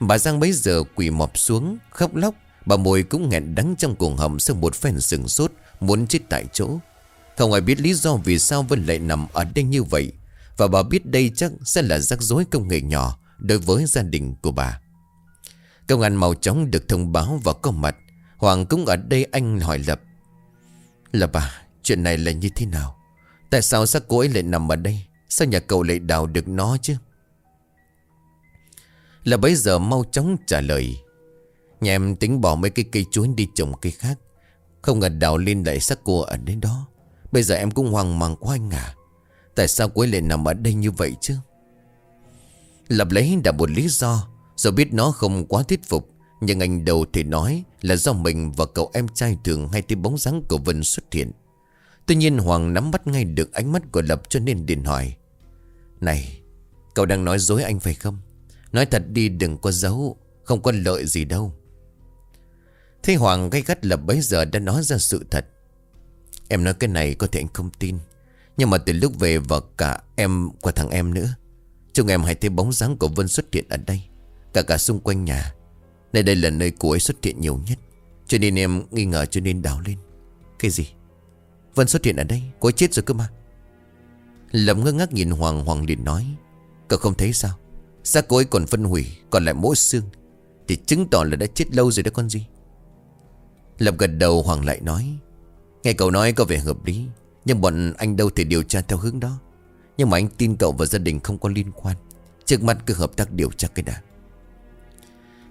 Bà Giang bấy giờ quỳ mọp xuống, Khóc lóc, Bà mồi cũng nghẹn đắng trong cuồng hầm Sau một phen sừng sốt, Muốn chết tại chỗ. Không ai biết lý do vì sao Vân lại nằm ở đây như vậy, Và bà biết đây chắc sẽ là rắc rối công nghệ nhỏ Đối với gia đình của bà. Công an màu chóng được thông báo và có mặt. Hoàng cũng ở đây anh hỏi Lập. Lập à Chuyện này là như thế nào? Tại sao xác cô ấy lại nằm ở đây? Sao nhà cậu lại đào được nó chứ? Là bây giờ mau chóng trả lời. Nhà em tính bỏ mấy cái cây chuối đi trồng cây khác. Không ngờ đào lên lại xác cô ở đến đó. Bây giờ em cũng hoang mang quá anh à. Tại sao cô ấy lại nằm ở đây như vậy chứ? Lập lấy đã một lý do. Rồi biết nó không quá thuyết phục, Nhưng anh đầu thì nói Là do mình và cậu em trai thường hay thấy bóng dáng của Vân xuất hiện. Tuy nhiên Hoàng nắm bắt ngay được ánh mắt của Lập cho nên điện hỏi, Này, Cậu đang nói dối anh phải không? Nói thật đi, đừng có giấu, Không có lợi gì đâu. Thế Hoàng gay gắt Lập bấy giờ đã nói ra sự thật. Em nói cái này có thể anh không tin, Nhưng mà từ lúc về và cả em của thằng em nữa Chúng em hãy thấy bóng dáng của Vân xuất hiện ở đây. Cả cả xung quanh nhà. Nơi đây là nơi cô ấy xuất hiện nhiều nhất. Cho nên em nghi ngờ cho nên đào lên. Cái gì? Vân xuất hiện ở đây. Cô ấy chết rồi cơ mà. Lâm ngơ ngác nhìn Hoàng. Hoàng liền nói, Cậu không thấy sao? Xác cô ấy còn phân hủy, Còn lại mỗi xương. Thì chứng tỏ là đã chết lâu rồi đó con gì. Lâm gật đầu, Hoàng lại nói, Nghe cậu nói có vẻ hợp lý, Nhưng bọn anh đâu thể điều tra theo hướng đó. Nhưng mà anh tin cậu và gia đình không có liên quan. Trước mắt cứ hợp tác điều tra cái đã.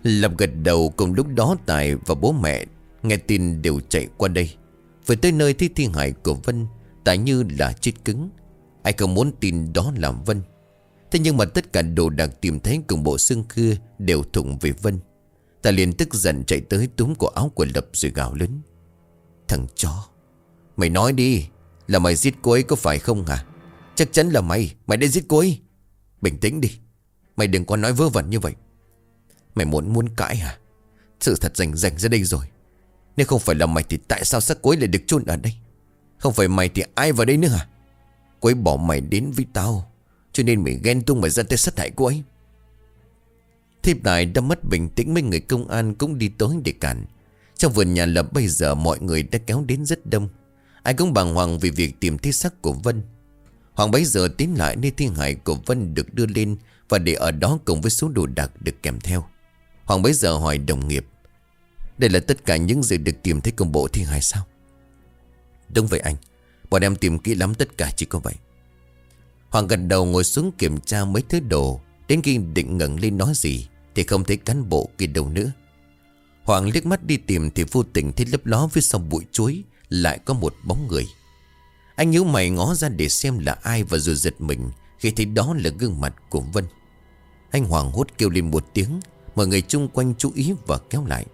Lập gật đầu cùng lúc đó Tài và bố mẹ Nghe tin đều chạy qua đây. Vừa tới nơi thi thi hài của Vân, Tài như là chết cứng. Ai không muốn tin đó là Vân. Thế nhưng mà tất cả đồ đạc tìm thấy cùng bộ xương khưa Đều thủng về Vân. Tài liền tức giận chạy tới túm cổ áo của Lập rồi gào lớn. Thằng chó, Mày nói đi, Là mày giết cô ấy có phải không hả? Chắc chắn là mày. Mày đã giết cô ấy. Bình tĩnh đi. Mày đừng có nói vơ vẩn như vậy. Mày muốn muốn cãi hả? Sự thật rành rành ra đây rồi. Nếu không phải là mày thì tại sao xác cuối lại được chôn ở đây? Không phải mày thì ai vào đây nữa hả? Cô ấy bỏ mày đến với tao, Cho nên mày ghen tung mày ra tay sát hại cô ấy. Thiếp đại đã mất bình tĩnh Mấy người công an cũng đi tới để cản. Trong vườn nhà lập bây giờ mọi người đã kéo đến rất đông. Ai cũng bàng hoàng vì việc tìm thấy xác của Vân. Hoàng bấy giờ tiến lại nơi thi hài của Vân được đưa lên Và để ở đó cùng với số đồ đạc được kèm theo. Hoàng bấy giờ hỏi đồng nghiệp, Đây là tất cả những gì được tìm thấy công bộ thi hài sao? Đúng vậy anh, Bọn em tìm kỹ lắm tất cả chỉ có vậy. Hoàng gần đầu ngồi xuống kiểm tra mấy thứ đồ, Đến khi định ngẩng lên nói gì Thì không thấy cán bộ kia đâu nữa. Hoàng liếc mắt đi tìm Thì vô tình thấy lấp ló phía sau bụi chuối Lại có một bóng người. Anh nhíu mày ngó ra để xem là ai Và rồi giật mình Khi thấy đó là gương mặt của Vân. Anh Hoàng hốt kêu lên một tiếng, Mọi người chung quanh chú ý và kéo lại.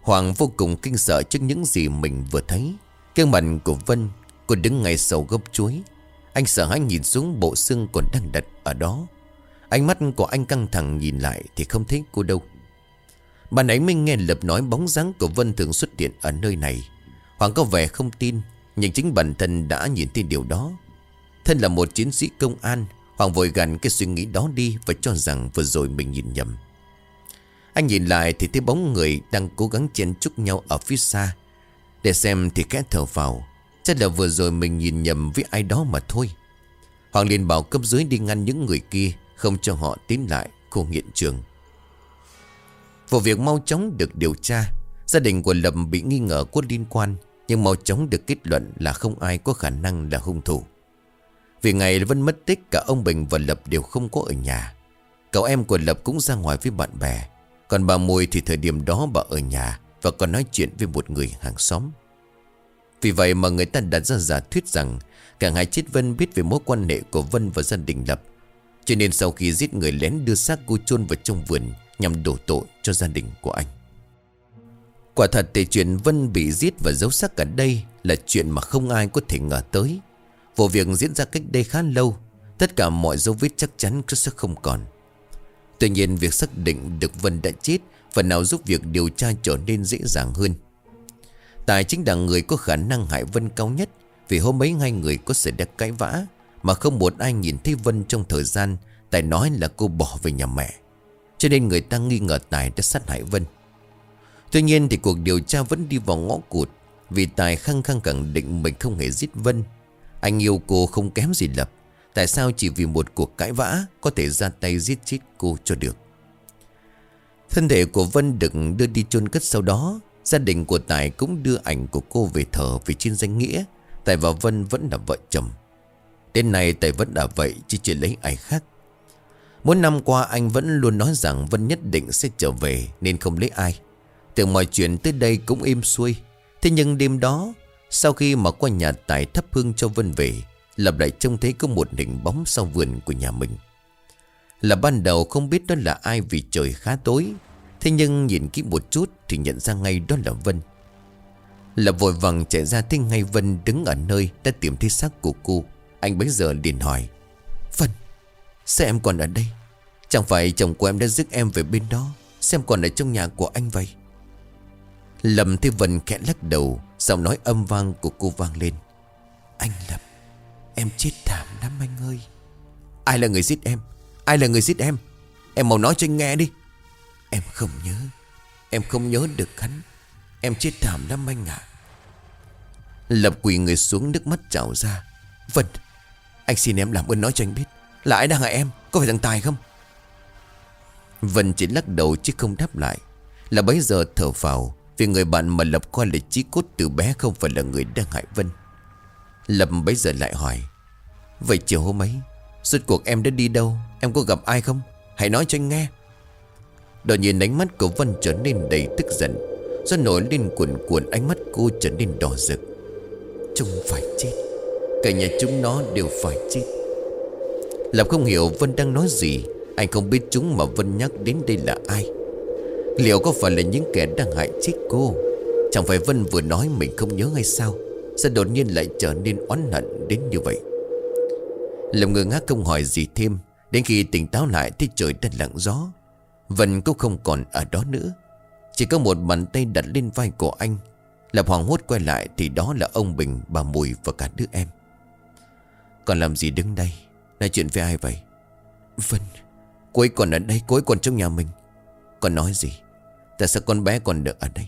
Hoàng vô cùng kinh sợ trước những gì mình vừa thấy. Gương mặt của Vân, Cô đứng ngay sau gốc chuối. Anh sợ hãi nhìn xuống bộ xương còn đang đặt ở đó. Ánh mắt của anh căng thẳng nhìn lại Thì không thấy cô đâu. Bạn ấy mới nghe Lập nói bóng dáng của Vân thường xuất hiện ở nơi này. Hoàng có vẻ không tin nhưng chính bản thân đã nhìn thấy điều đó. Thân là một chiến sĩ công an, Hoàng vội gắn cái suy nghĩ đó đi Và cho rằng vừa rồi mình nhìn nhầm. Anh nhìn lại thì thấy bóng người Đang cố gắng chen chúc nhau ở phía xa. Để xem thì khẽ thở vào. Chắc là vừa rồi mình nhìn nhầm với ai đó mà thôi. Hoàng liền bảo cấp dưới đi ngăn những người kia, Không cho họ tiến lại khu hiện trường. Vụ việc mau chóng được điều tra. Gia đình của Lâm bị nghi ngờ có liên quan. Nhưng mau chóng được kết luận là không ai có khả năng là hung thủ. Vì ngày Vân mất tích, Cả ông Bình và Lập đều không có ở nhà. Cậu em của Lập cũng ra ngoài với bạn bè. Còn bà Mùi thì thời điểm đó bà ở nhà Và còn nói chuyện với một người hàng xóm. Vì vậy mà người ta đặt ra giả thuyết rằng Cả hai chết Vân biết về mối quan hệ của Vân và gia đình Lập. Cho nên sau khi giết người lén đưa xác cô chôn vào trong vườn Nhằm đổ tội cho gia đình của anh. Quả thật thì chuyện Vân bị giết và giấu xác ở đây Là chuyện mà không ai có thể ngờ tới. Vụ việc diễn ra cách đây khá lâu, Tất cả mọi dấu vết chắc chắn sẽ không còn. Tuy nhiên, việc xác định được Vân đã chết Phần nào giúp việc điều tra trở nên dễ dàng hơn. Tài chính là người có khả năng hại Vân cao nhất Vì hôm ấy hai người có xảy ra cãi vã Mà không một ai nhìn thấy Vân trong thời gian Tài nói là cô bỏ về nhà mẹ. Cho nên người ta nghi ngờ Tài đã sát hại Vân. Tuy nhiên thì cuộc điều tra vẫn đi vào ngõ cụt, Vì Tài khăng khăng khẳng định mình không hề giết Vân. Anh yêu cô không kém gì Lập, Tại sao chỉ vì một cuộc cãi vã Có thể ra tay giết chết cô cho được? Thân thể của Vân được đưa đi chôn cất sau đó, Gia đình của Tài cũng đưa ảnh của cô về thờ Vì trên danh nghĩa, Tài và Vân vẫn là vợ chồng. Đến nay Tài vẫn là vậy Chỉ chỉ lấy ai khác. Mỗi năm qua anh vẫn luôn nói rằng Vân nhất định sẽ trở về Nên không lấy ai. Tưởng mọi chuyện tới đây cũng im xuôi. Thế nhưng đêm đó, Sau khi mà qua nhà Tài thắp hương cho Vân về, Lập lại trông thấy có một hình bóng sau vườn của nhà mình. Là ban đầu không biết đó là ai vì trời khá tối. Thế nhưng nhìn kỹ một chút Thì nhận ra ngay đó là Vân. Lập vội vàng chạy ra thấy ngay Vân đứng ở nơi Đã tìm thấy xác của cô. Anh bấy giờ liền hỏi, Vân, Sao em còn ở đây? Chẳng phải chồng của em đã dứt em về bên đó, Xem còn ở trong nhà của anh vậy? Lâm thế Vân khẽ lắc đầu, Giọng nói âm vang của cô vang lên. Anh Lâm, Em chết thảm lắm anh ơi. Ai là người giết em? Ai là người giết em? Em mau nói cho anh nghe đi. Em không nhớ. Em không nhớ được hắn. Em chết thảm lắm anh ạ. Lập quỳ người xuống nước mắt trào ra. Vân, Anh xin em làm ơn nói cho anh biết Là ai đang hại em, Có phải thằng Tài không? Vân chỉ lắc đầu chứ không đáp lại. Là bấy giờ thở vào vì người bạn mà Lập coi là chí cốt từ bé Không phải là người đang hại Vân. Lập bấy giờ lại hỏi, Vậy chiều hôm ấy, Suốt cuộc em đã đi đâu? Em có gặp ai không? Hãy nói cho anh nghe. Đột nhiên ánh mắt của Vân trở nên đầy tức giận, Do nổi lên cuộn cuộn ánh mắt cô trở nên đỏ rực. Chúng phải chết, Cả nhà chúng nó đều phải chết. Lập không hiểu Vân đang nói gì, Anh không biết chúng mà Vân nhắc đến đây là ai. Liệu có phải là những kẻ đang hại chết cô? Chẳng phải Vân vừa nói mình không nhớ hay sao? Sao đột nhiên lại trở nên oán hận đến như vậy? Lâm ngơ ngác không hỏi gì thêm. Đến khi tỉnh táo lại thì trời đã lặng gió. Vân cũng không còn ở đó nữa. Chỉ có một bàn tay đặt lên vai của anh. Lập hoàng hốt quay lại Thì đó là ông Bình, bà Mùi và cả đứa em. Còn làm gì đứng đây? Nói chuyện với ai vậy? Vân Cô ấy còn ở đây Cô ấy còn trong nhà mình. Còn nói gì? Tại sao con bé còn được ở đây?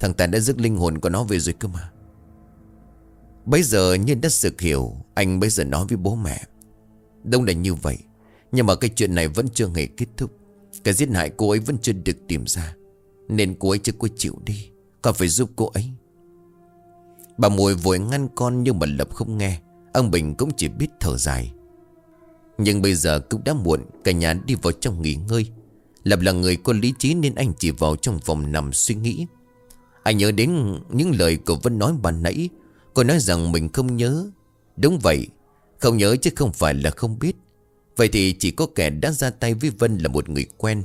Thằng Tài đã rước linh hồn của nó về rồi cơ mà. Bây giờ như đã sực hiểu, Anh bây giờ nói với bố mẹ. Đông là như vậy, Nhưng mà cái chuyện này vẫn chưa hề kết thúc. Cái giết hại cô ấy vẫn chưa được tìm ra, Nên cô ấy chưa có chịu đi. Còn phải giúp cô ấy. Bà mùi vội ngăn con nhưng mà Lập không nghe. Ông Bình cũng chỉ biết thở dài. Nhưng bây giờ cũng đã muộn, Cả nhà đi vào trong nghỉ ngơi. Lập là người có lý trí nên anh chỉ vào trong phòng nằm suy nghĩ. Anh nhớ đến những lời cô Vân nói ban nãy. Cô nói rằng mình không nhớ. Đúng vậy. Không nhớ chứ không phải là không biết. Vậy thì chỉ có kẻ đã ra tay với Vân là một người quen.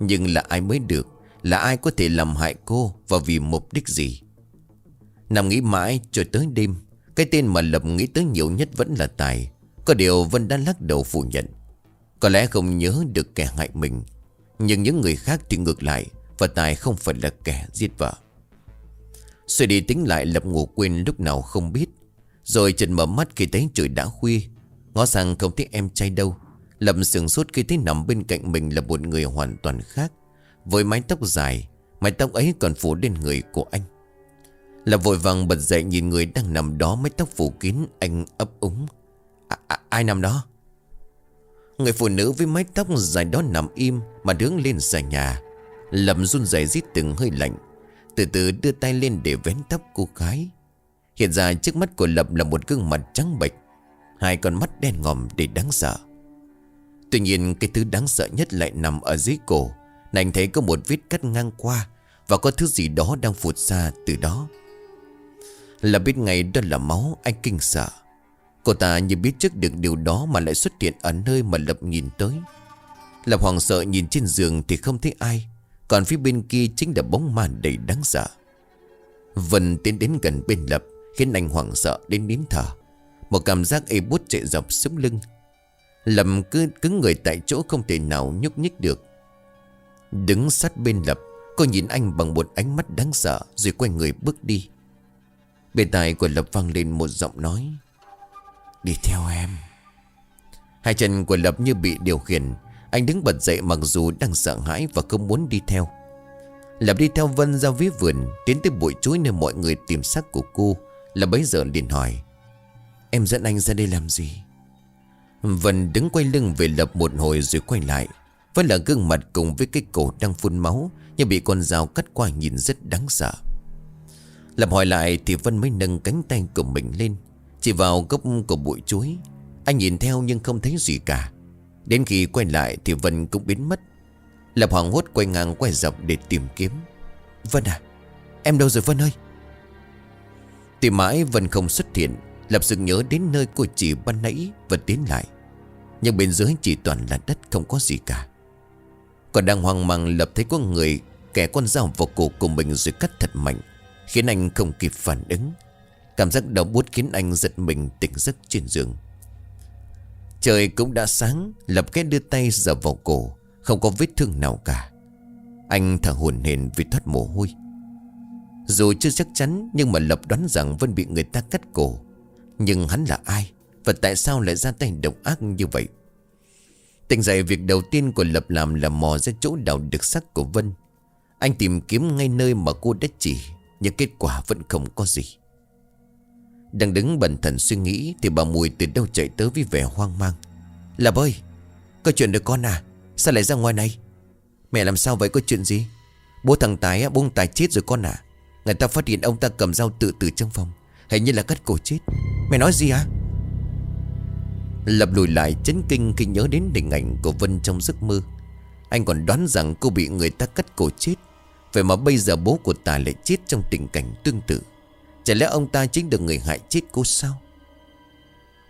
Nhưng là ai mới được? Là ai có thể làm hại cô Và vì mục đích gì? Nằm nghĩ mãi cho tới đêm. Cái tên mà Lập nghĩ tới nhiều nhất vẫn là Tài. Có điều Vân đã lắc đầu phủ nhận. Có lẽ không nhớ được kẻ hại mình. Nhưng những người khác thì ngược lại Và Tài không phải là kẻ giết vợ. Suy đi tính lại Lập ngủ quên lúc nào không biết. Rồi chợt mở mắt khi thấy trời đã khuya. Ngó sang không thấy em trai đâu. Lầm sừng sốt khi thấy nằm bên cạnh mình là một người hoàn toàn khác. Với mái tóc dài Mái tóc ấy còn phủ lên người của anh. Lập vội vàng bật dậy nhìn người đang nằm đó mái tóc phủ kín Anh ấp úng. À, à, Ai nằm đó? Người phụ nữ với mái tóc dài đó nằm im Mà đứng lên xa nhà. Lầm run rẩy rít từng hơi lạnh. Từ từ đưa tay lên để vén tóc cô gái. Hiện ra trước mắt của Lập là một gương mặt trắng bệch, Hai con mắt đen ngòm để đáng sợ. Tuy nhiên, cái thứ đáng sợ nhất lại nằm ở dưới cổ. Anh thấy có một vết cắt ngang qua Và có thứ gì đó đang phụt ra từ đó. Là biết ngay đó là máu Anh kinh sợ. Cô ta như biết trước được điều đó Mà lại xuất hiện ở nơi mà Lập nhìn tới. Lập hoàng sợ nhìn trên giường Thì không thấy ai, còn phía bên kia chính là bóng ma đầy đáng sợ. Vân tiến đến gần bên Lập, Khiến anh hoảng sợ đến nín thở. Một cảm giác ê bút chạy dọc sống lưng. Lập cứ cứng người tại chỗ không thể nào nhúc nhích được. Đứng sát bên Lập, Cô nhìn anh bằng một ánh mắt đáng sợ Rồi quay người bước đi. Bên tai của Lập vang lên một giọng nói. Đi theo em. Hai chân của Lập như bị điều khiển. Anh đứng bật dậy mặc dù đang sợ hãi và không muốn đi theo. Lập đi theo Vân ra phía vườn, Tiến tới bụi chuối nơi mọi người tìm xác của cô. Là bấy giờ liền hỏi, Em dẫn anh ra đây làm gì? Vân đứng quay lưng về Lập một hồi rồi quay lại. Vẫn là gương mặt cùng với cái cổ đang phun máu, Như bị con dao cắt qua nhìn rất đáng sợ. Lập hỏi lại thì Vân mới nâng cánh tay của mình lên. Chỉ vào gốc của bụi chuối. Anh nhìn theo nhưng không thấy gì cả. Đến khi quay lại thì Vân cũng biến mất. Lập hoàng hốt quay ngang quay dọc để tìm kiếm. Vân à Em đâu rồi Vân ơi? Tìm mãi Vân không xuất hiện, Lập sự nhớ đến nơi cô chỉ ban nãy Và tiến lại. Nhưng bên dưới chỉ toàn là đất, không có gì cả. Còn đang hoang mang, Lập thấy có người Kẻ con dao vào cổ của mình rồi cắt thật mạnh, Khiến anh không kịp phản ứng. Cảm giác đau bút khiến anh giật mình tỉnh giấc trên giường. Trời cũng đã sáng, Lập cái đưa tay giờ vào cổ, Không có vết thương nào cả. Anh thở hồn hển vì thoát mồ hôi. Dù chưa chắc chắn, Nhưng mà Lập đoán rằng Vân bị người ta cắt cổ. Nhưng hắn là ai Và tại sao lại ra tay độc ác như vậy? Tỉnh dậy việc đầu tiên của Lập làm là mò ra chỗ đào được sắc của Vân. Anh tìm kiếm ngay nơi mà cô đã chỉ, Nhưng kết quả vẫn không có gì đang đứng bẩn thần suy nghĩ Thì bà Mùi từ đâu chạy tới với vẻ hoang mang. Là ơi Có chuyện được con à? Sao lại ra ngoài này? Mẹ làm sao vậy, có chuyện gì? Bố thằng Tài á, bố Tài chết rồi con à? Người ta phát hiện ông ta cầm dao tự tử trong phòng, Hình như là cắt cổ chết. Mẹ nói gì à Lập lùi lại, chấn kinh khi nhớ đến hình ảnh của Vân trong giấc mơ. Anh còn đoán rằng cô bị người ta cắt cổ chết. Vậy mà bây giờ bố của Tài lại chết trong tình cảnh tương tự. Chả lẽ ông ta chính được người hại chết cô sao?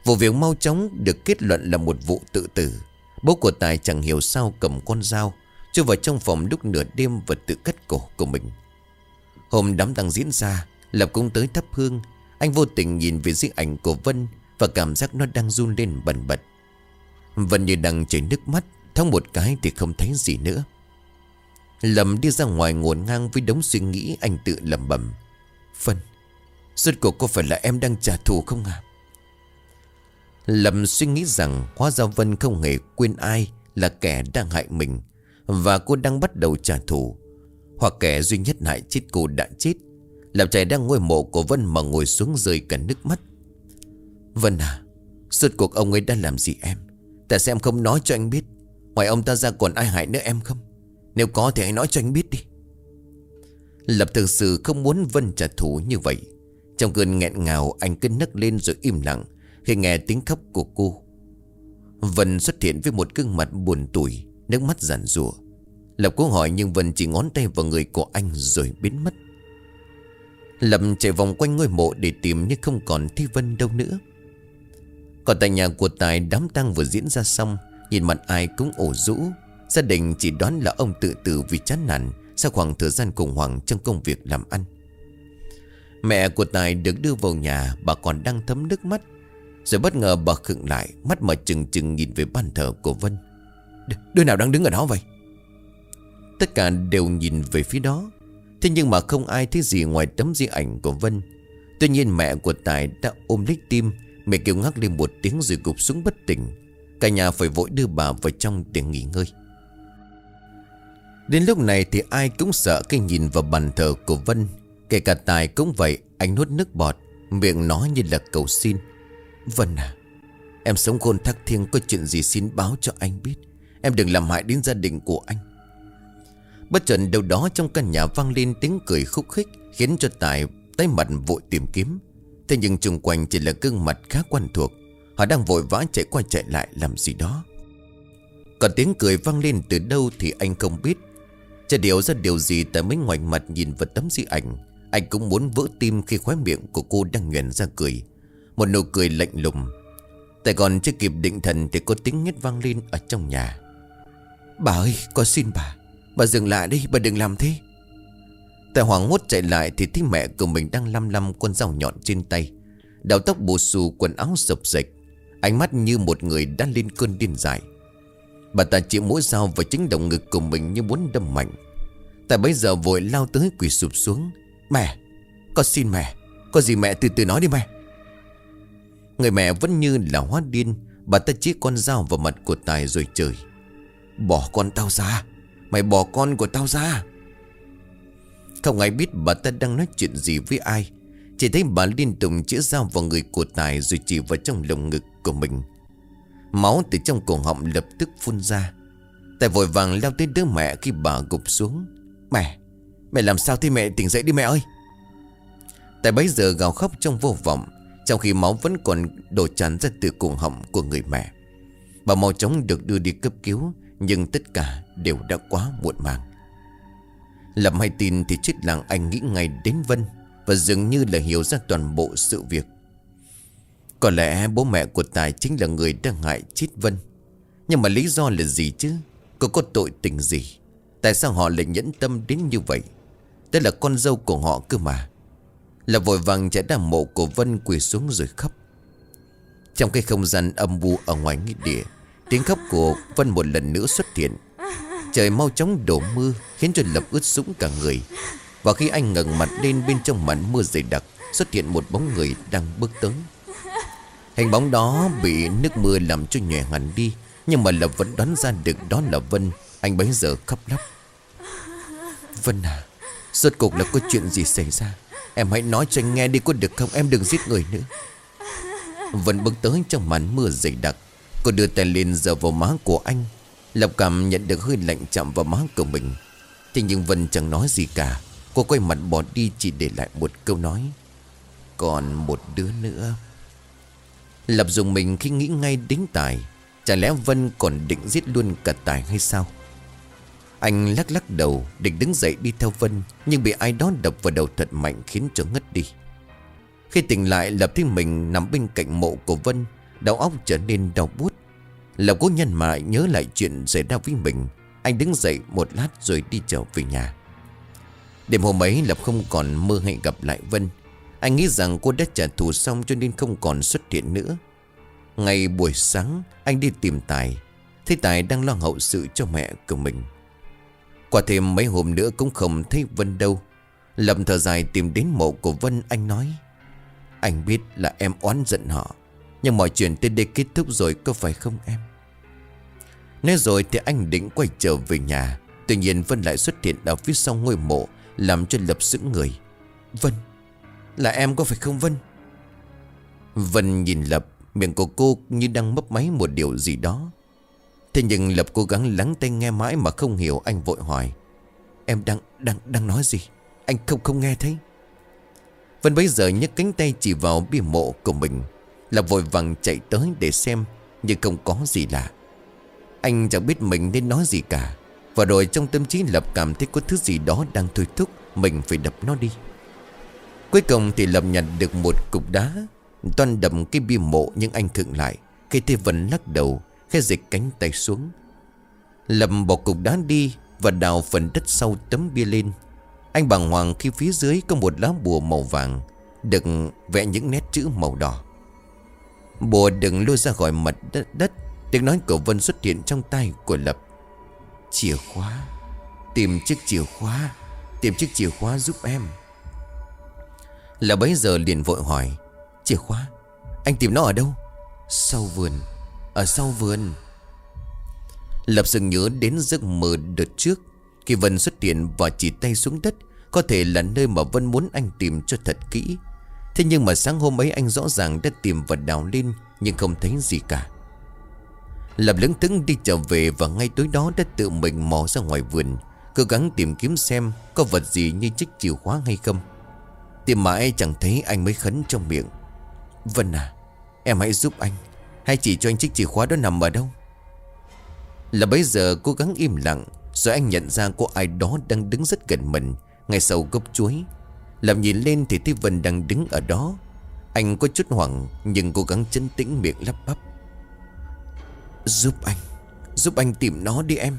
Vụ việc mau chóng được kết luận là một vụ tự tử. Bố của Tài chẳng hiểu sao cầm con dao chưa vào trong phòng lúc nửa đêm và tự cắt cổ của mình. Hôm đám tang diễn ra, Lập cũng tới thắp hương. Anh vô tình nhìn về di ảnh của Vân Và cảm giác nó đang run lên bần bật. Vân như đang chảy nước mắt Thong một cái thì không thấy gì nữa. Lầm đi ra ngoài ngổn ngang với đống suy nghĩ anh tự lầm bầm Phân Rốt cuộc có phải là em đang trả thù không à Lâm suy nghĩ rằng Hóa ra Vân không hề quên ai Là kẻ đang hại mình Và cô đang bắt đầu trả thù. Hoặc kẻ duy nhất hại chết cô đã chết. Làm trẻ đang ngồi mộ của Vân Mà ngồi xuống rơi cả nước mắt. Vân à Suốt cuộc ông ấy đã làm gì em? Tại sao em không nói cho anh biết? Ngoài ông ta ra còn ai hại nữa em không? Nếu có thì hãy nói cho anh biết đi. Lập thực sự không muốn Vân trả thù như vậy. Trong cơn nghẹn ngào, anh cứ nấc lên rồi im lặng, Khi nghe tiếng khóc của cô. Vân xuất hiện với một gương mặt buồn tủi, Nước mắt giản rủa Lập cố hỏi nhưng Vân chỉ ngón tay vào người của anh rồi biến mất. Lập chạy vòng quanh ngôi mộ để tìm nhưng không còn thi Vân đâu nữa. Còn tại nhà của Tài, đám tang vừa diễn ra xong, Nhìn mặt ai cũng ổ rũ. Gia đình chỉ đoán là ông tự tử vì chán nản Sau khoảng thời gian khủng hoảng trong công việc làm ăn. Mẹ của Tài được đưa vào nhà, Bà còn đang thấm nước mắt. Rồi bất ngờ bà khựng lại, Mắt mở chừng chừng nhìn về bàn thờ của Vân. Đứa nào đang đứng ở đó vậy? Tất cả đều nhìn về phía đó. Thế nhưng mà không ai thấy gì ngoài tấm di ảnh của Vân. Tuy nhiên mẹ của Tài đã ôm lấy tim, Mẹ kêu ngắc lên một tiếng rồi gục xuống bất tỉnh. Cả nhà phải vội đưa bà vào trong để nghỉ ngơi. Đến lúc này thì ai cũng sợ cái nhìn vào bàn thờ của Vân. Kể cả Tài cũng vậy, Anh nuốt nước bọt, Miệng nói như là cầu xin. Vân à Em sống khôn thắc thiêng, có chuyện gì xin báo cho anh biết. Em đừng làm hại đến gia đình của anh. Bất chợt đâu đó trong căn nhà vang lên tiếng cười khúc khích, Khiến cho Tài tay mặt vội tìm kiếm. Thế nhưng xung quanh chỉ là gương mặt khá quen thuộc. Họ đang vội vã chạy qua chạy lại làm gì đó. Còn tiếng cười vang lên từ đâu thì anh không biết. Chả điều ra điều gì tại mấy ngoảnh mặt nhìn vào tấm di ảnh. Anh cũng muốn vỡ tim khi khóe miệng của cô đang nguyện ra cười. Một nụ cười lạnh lùng. Tại còn chưa kịp định thần thì có tiếng nhét vang lên ở trong nhà. Bà ơi, con xin bà. Bà dừng lại đi, bà đừng làm thế. Tại hoàng hốt chạy lại thì thấy mẹ của mình đang lăm lăm con dao nhọn trên tay. Đầu tóc bù xù, quần áo sập sạch Ánh mắt như một người đã lên cơn điên dại. Bà ta chịu mũi dao vào chính động ngực của mình như muốn đâm mạnh. Tại bây giờ vội lao tới quỳ sụp xuống. Mẹ, Con xin mẹ, Có gì mẹ từ từ nói đi mẹ. Người mẹ vẫn như là hóa điên, Bà ta chỉ con dao vào mặt của Tài rồi trời Bỏ con tao ra, Mày bỏ con của tao ra. Không ai biết bà ta đang nói chuyện gì với ai, Chỉ thấy bà liên tục chĩa dao vào người của Tài Rồi chỉ vào trong lồng ngực của mình. Máu từ trong cổ họng lập tức phun ra. Tài vội vàng leo tới đứa mẹ khi bà gục xuống. Mẹ Mẹ làm sao thế mẹ? Tỉnh dậy đi mẹ ơi. Tài bấy giờ gào khóc trong vô vọng, Trong khi máu vẫn còn đổ tràn ra từ cổ họng của người mẹ. Bà mau chóng được đưa đi cấp cứu, Nhưng tất cả đều đã quá muộn màng. Làm hay tin thì chết làng anh nghĩ ngay đến Vân Và dường như là hiểu ra toàn bộ sự việc. Có lẽ bố mẹ của Tài chính là người đang hại chết Vân. Nhưng mà lý do là gì chứ? Có có tội tình gì? Tại sao họ lại nhẫn tâm đến như vậy? Đây là con dâu của họ cơ mà. Là vội vàng chạy đàm mộ của Vân quỳ xuống rồi khóc. Trong cái không gian âm u ở ngoài nghĩa địa, Tiếng khóc của Vân một lần nữa xuất hiện. Trời mau chóng đổ mưa, Khiến cho Lập ướt sũng cả người. Và khi anh ngẩng mặt lên bên trong màn mưa dày đặc, Xuất hiện một bóng người đang bước tới. Hình bóng đó bị nước mưa làm cho nhòe hẳn đi, Nhưng mà Lập vẫn đoán ra được đó là Vân. Anh bấy giờ khóc lóc. Vân à Rốt cuộc là có chuyện gì xảy ra? Em hãy nói cho anh nghe đi, có được không? Em đừng giết người nữa. Vân bước tới trong màn mưa dày đặc. Cô đưa tay lên giờ vào má của anh. Lập cảm nhận được hơi lạnh chạm vào má của mình. Thế nhưng Vân chẳng nói gì cả. Cô quay mặt bỏ đi chỉ để lại một câu nói. Còn một đứa nữa. Lập dùng mình khi nghĩ ngay đến Tài. Chả lẽ Vân còn định giết luôn cả Tài hay sao? Anh lắc lắc đầu, Định đứng dậy đi theo Vân, Nhưng bị ai đó đập vào đầu thật mạnh Khiến cho ngất đi. Khi tỉnh lại, Lập thấy mình nằm bên cạnh mộ của Vân, Đầu óc trở nên đau bút Lập cố nhân mà nhớ lại chuyện xảy ra với mình, Anh đứng dậy một lát rồi đi trở về nhà. Đêm hôm ấy, Lập không còn mơ hay gặp lại Vân. Anh nghĩ rằng cô đã trả thù xong cho nên không còn xuất hiện nữa. Ngày buổi sáng, anh đi tìm Tài. Thấy Tài đang lo hậu sự cho mẹ của mình. Qua thêm mấy hôm nữa cũng không thấy Vân đâu. Lâm thở dài tìm đến mộ của Vân, Anh nói, Anh biết là em oán giận họ, Nhưng mọi chuyện tới đây kết thúc rồi có phải không em? Nói rồi thì anh định quay trở về nhà. Tuy nhiên Vân lại xuất hiện ở phía sau ngôi mộ, Làm cho Lập sững người. Vân, Là em có phải không Vân? Vân nhìn Lập, Miệng của cô như đang mấp máy một điều gì đó. Thế nhưng Lập cố gắng lắng tai nghe mãi mà không hiểu, anh vội hỏi, Em đang đang đang nói gì? Anh không không nghe thấy. Vân bấy giờ nhấc cánh tay chỉ vào bia mộ của mình. Lập vội vàng chạy tới để xem, Nhưng không có gì lạ. Anh chẳng biết mình nên nói gì cả. Và rồi trong tâm trí Lập cảm thấy có thứ gì đó đang thôi thúc Mình phải đập nó đi. Cuối cùng thì Lập nhặt được một cục đá Toàn đập cái bia mộ nhưng anh khựng lại. Khi thấy Vân lắc đầu Khẽ dịch cánh tay xuống. Lâm bỏ cục đá đi Và đào phần đất sau tấm bia lên. Anh bàng hoàng khi phía dưới có một lá bùa màu vàng Được vẽ những nét chữ màu đỏ. Bùa đừng lôi ra khỏi mặt đất, đất Tiếng nói của Vân xuất hiện trong tay của Lập. Chìa khóa Tìm chiếc chìa khóa Tìm chiếc chìa khóa giúp em. Là bấy giờ liền vội hỏi Chìa khóa Anh tìm nó ở đâu? Sau vườn ở sau vườn. Lập dừng nhớ đến giấc mơ đợt trước, Khi Vân xuất hiện và chỉ tay xuống đất, Có thể là nơi mà Vân muốn anh tìm cho thật kỹ. Thế nhưng mà sáng hôm ấy anh rõ ràng đã tìm và đào lên, Nhưng không thấy gì cả. Lập lững thững đi trở về Và ngay tối đó đã tự mình mò ra ngoài vườn, Cố gắng tìm kiếm xem Có vật gì như chiếc chìa khóa hay không. Tìm mãi chẳng thấy anh mới khấn trong miệng. Vân à Em hãy giúp anh hay chỉ cho anh chiếc chìa khóa đó nằm ở đâu? Là bây giờ cố gắng im lặng, Rồi anh nhận ra có ai đó đang đứng rất gần mình, Ngay sau gốc chuối. Làm nhìn lên thì thấy Vân đang đứng ở đó. Anh có chút hoảng, Nhưng cố gắng chân tĩnh miệng lắp bắp. Giúp anh Giúp anh tìm nó đi em.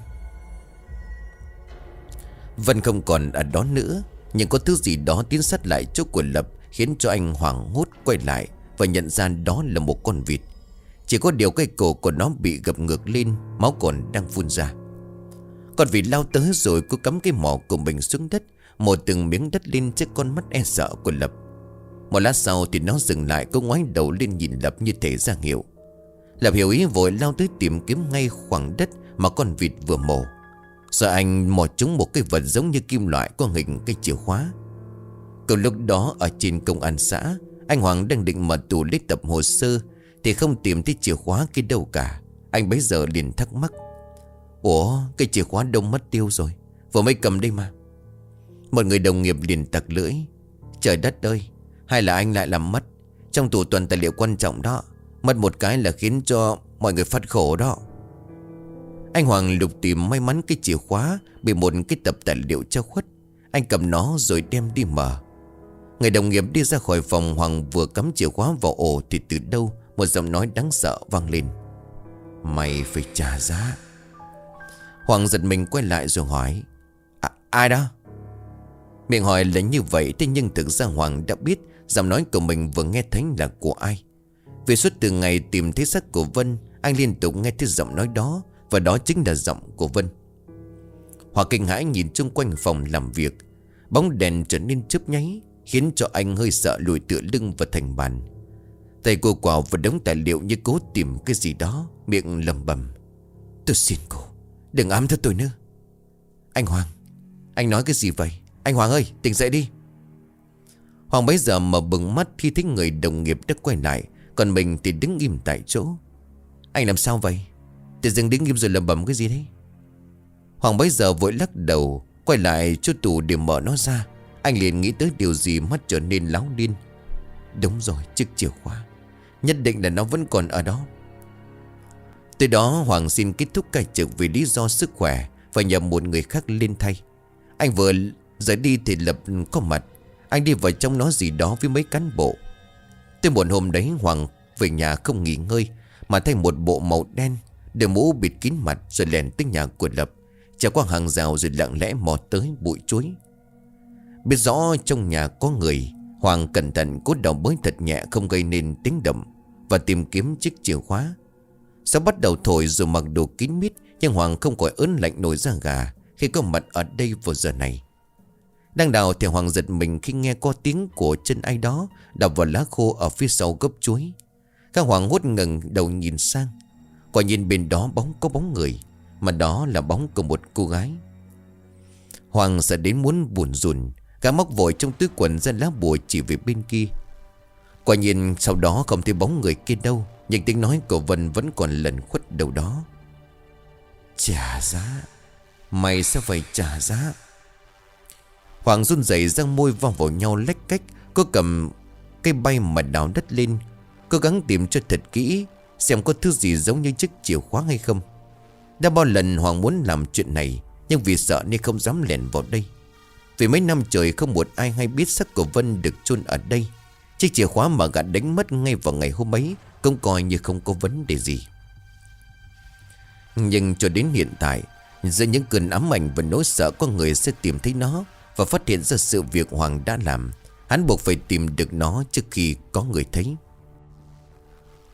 Vân không còn ở đó nữa, Nhưng có thứ gì đó tiến sát lại chỗ của Lập, Khiến cho anh hoảng hốt quay lại Và nhận ra đó là một con vịt chỉ có điều cái cổ của nó bị gập ngược lên, Máu còn đang phun ra. Con vịt lao tới rồi cô cắm cái mỏ của mình xuống đất Một từng miếng đất lên trước con mắt e sợ của Lập. Một lát sau thì nó dừng lại Cô ngoái đầu lên nhìn Lập như thể ra hiệu. Lập hiểu ý vội lao tới tìm kiếm ngay khoảng đất Mà con vịt vừa mổ. Sợ anh mò trúng một cái vật giống như kim loại Có hình cái chìa khóa. Cùng lúc đó, ở trên công an xã, Anh Hoàng đang định mở tủ lấy tập hồ sơ thì không tìm thấy chìa khóa kia đâu cả. Anh bấy giờ liền thắc mắc. Ủa, cái chìa khóa đông mất tiêu rồi? Vừa mới cầm đây mà. Một người đồng nghiệp liền tặc lưỡi. Trời đất ơi, Hay là anh lại làm mất? Trong tủ tuần tài liệu quan trọng đó, Mất một cái là khiến cho mọi người phát khổ đó. Anh Hoàng lục tìm may mắn cái chìa khóa Bị một cái tập tài liệu trao khuất. Anh cầm nó rồi đem đi mở. Người đồng nghiệp đi ra khỏi phòng Hoàng vừa cắm chìa khóa vào ổ Thì từ đâu một giọng nói đáng sợ vang lên. Mày phải trả giá. Hoàng giật mình quay lại rồi hỏi à, Ai đó? Miệng hỏi là như vậy Thế nhưng thực ra Hoàng đã biết Giọng nói của mình vừa nghe thấy là của ai. Vì suốt từ ngày tìm thấy xác của Vân Anh liên tục nghe thấy giọng nói đó Và đó chính là giọng của Vân. Hoàng kinh hãi nhìn chung quanh phòng làm việc. Bóng đèn trở nên chớp nháy Khiến cho anh hơi sợ lùi tựa lưng vào thành bàn. Tay cô quào và đống tài liệu như cố tìm cái gì đó, Miệng lầm bầm. Tôi xin cô, Đừng ám theo tôi nữa. Anh Hoàng, Anh nói cái gì vậy? Anh Hoàng ơi, tỉnh dậy đi. Hoàng bấy giờ mở bừng mắt khi thấy người đồng nghiệp đã quay lại, Còn mình thì đứng im tại chỗ. Anh làm sao vậy? Tự dưng đứng im rồi lầm bầm cái gì đấy? Hoàng bấy giờ vội lắc đầu, Quay lại chỗ tủ để mở nó ra. Anh liền nghĩ tới điều gì mắt trở nên láo điên. Đúng rồi, chiếc chìa khóa. Nhất định là nó vẫn còn ở đó. Từ đó, Hoàng xin kết thúc cải trực vì lý do sức khỏe Và nhờ một người khác lên thay. Anh vừa rời đi thì lập có mặt. Anh đi vào trong nó gì đó với mấy cán bộ. Tới một hôm đấy, Hoàng về nhà không nghỉ ngơi, Mà thay một bộ màu đen Để mũ bịt kín mặt rồi lèn tới nhà của Lập. Trải qua hàng rào rồi lặng lẽ mò tới bụi chuối. Biết rõ trong nhà có người Hoàng cẩn thận cốt đầu bới thật nhẹ không gây nên tiếng động Và tìm kiếm chiếc chìa khóa. Sau bắt đầu thổi dù mặc đồ kín mít, Nhưng Hoàng không khỏi ớn lạnh nổi ra gà Khi có mặt ở đây vào giờ này. Đang đào thì Hoàng giật mình khi nghe có tiếng của chân ai đó Đập vào lá khô ở phía sau gốc chuối. Các Hoàng hốt ngừng đầu nhìn sang. Quả nhìn bên đó bóng có bóng người, Mà đó là bóng của một cô gái. Hoàng sợ đến muốn buồn rùn Cả móc vội trong túi quần ra lá bùa chỉ về bên kia. Quả nhìn sau đó không thấy bóng người kia đâu, Nhưng tiếng nói của Vân vẫn còn lần khuất đầu đó. Trả giá, Mày sẽ phải trả giá? Hoàng run rẩy răng môi vòng vào nhau lách cách, Cô cầm cây bay mà đào đất lên, Cố gắng tìm cho thật kỹ Xem có thứ gì giống như chiếc chìa khóa hay không. Đã bao lần Hoàng muốn làm chuyện này, Nhưng vì sợ nên không dám lẻn vào đây. Vì mấy năm trời không một ai hay biết xác của Vân được chôn ở đây, Chiếc chìa khóa mà gã đánh mất ngay vào ngày hôm ấy Cũng coi như không có vấn đề gì. Nhưng cho đến hiện tại, Giữa những cơn ám ảnh và nỗi sợ Có người sẽ tìm thấy nó Và phát hiện ra sự việc Hoàng đã làm, Hắn buộc phải tìm được nó trước khi có người thấy.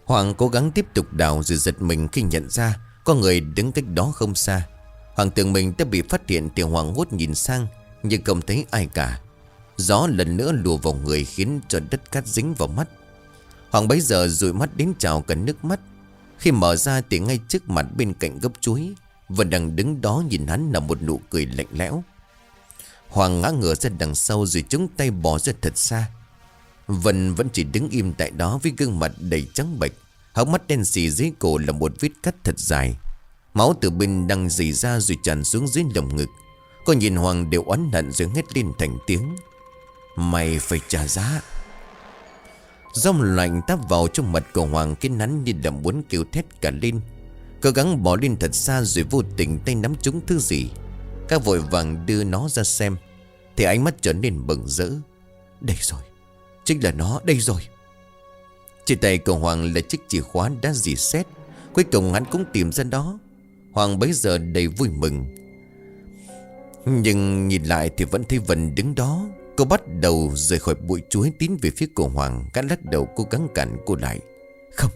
Hoàng cố gắng tiếp tục đào rồi giật mình khi nhận ra Có người đứng cách đó không xa. Hoàng tưởng mình đã bị phát hiện thì Hoàng hốt nhìn sang nhưng không thấy ai cả. Gió lần nữa lùa vào người khiến cho đất cát dính vào mắt. Hoàng bấy giờ rụi mắt đến trào cả nước mắt. Khi mở ra thì ngay trước mặt bên cạnh gốc chuối, Vẫn đang đứng đó nhìn hắn là một nụ cười lạnh lẽo. Hoàng ngã ngửa ra đằng sau rồi chống tay bỏ ra thật xa. Vân vẫn chỉ đứng im tại đó với gương mặt đầy trắng bệch, Hốc mắt đen xì dưới cổ là một vết cắt thật dài. Máu từ bên đang dì ra rồi tràn xuống dưới lồng ngực. Cô nhìn Hoàng đều oán hận rồi hét lên thành tiếng. Mày phải trả giá. Dòng lạnh táp vào trong mặt của Hoàng, Cái nắn như đầm muốn kêu thét cả lên. Cố gắng bỏ lên thật xa rồi vô tình tay nắm trúng thứ gì. Các vội vàng đưa nó ra xem. Thì ánh mắt trở nên bừng rỡ. Đây rồi. Chính là nó. Đây rồi. Trên tay của Hoàng là chiếc chìa khóa đã dì xét. Cuối cùng hắn cũng tìm ra đó Hoàng bấy giờ đầy vui mừng. Nhưng nhìn lại thì vẫn thấy Vân đứng đó. Cô bắt đầu rời khỏi bụi chuối tiến về phía cổ Hoàng Gã lắc đầu cố gắng cản cô lại. Không,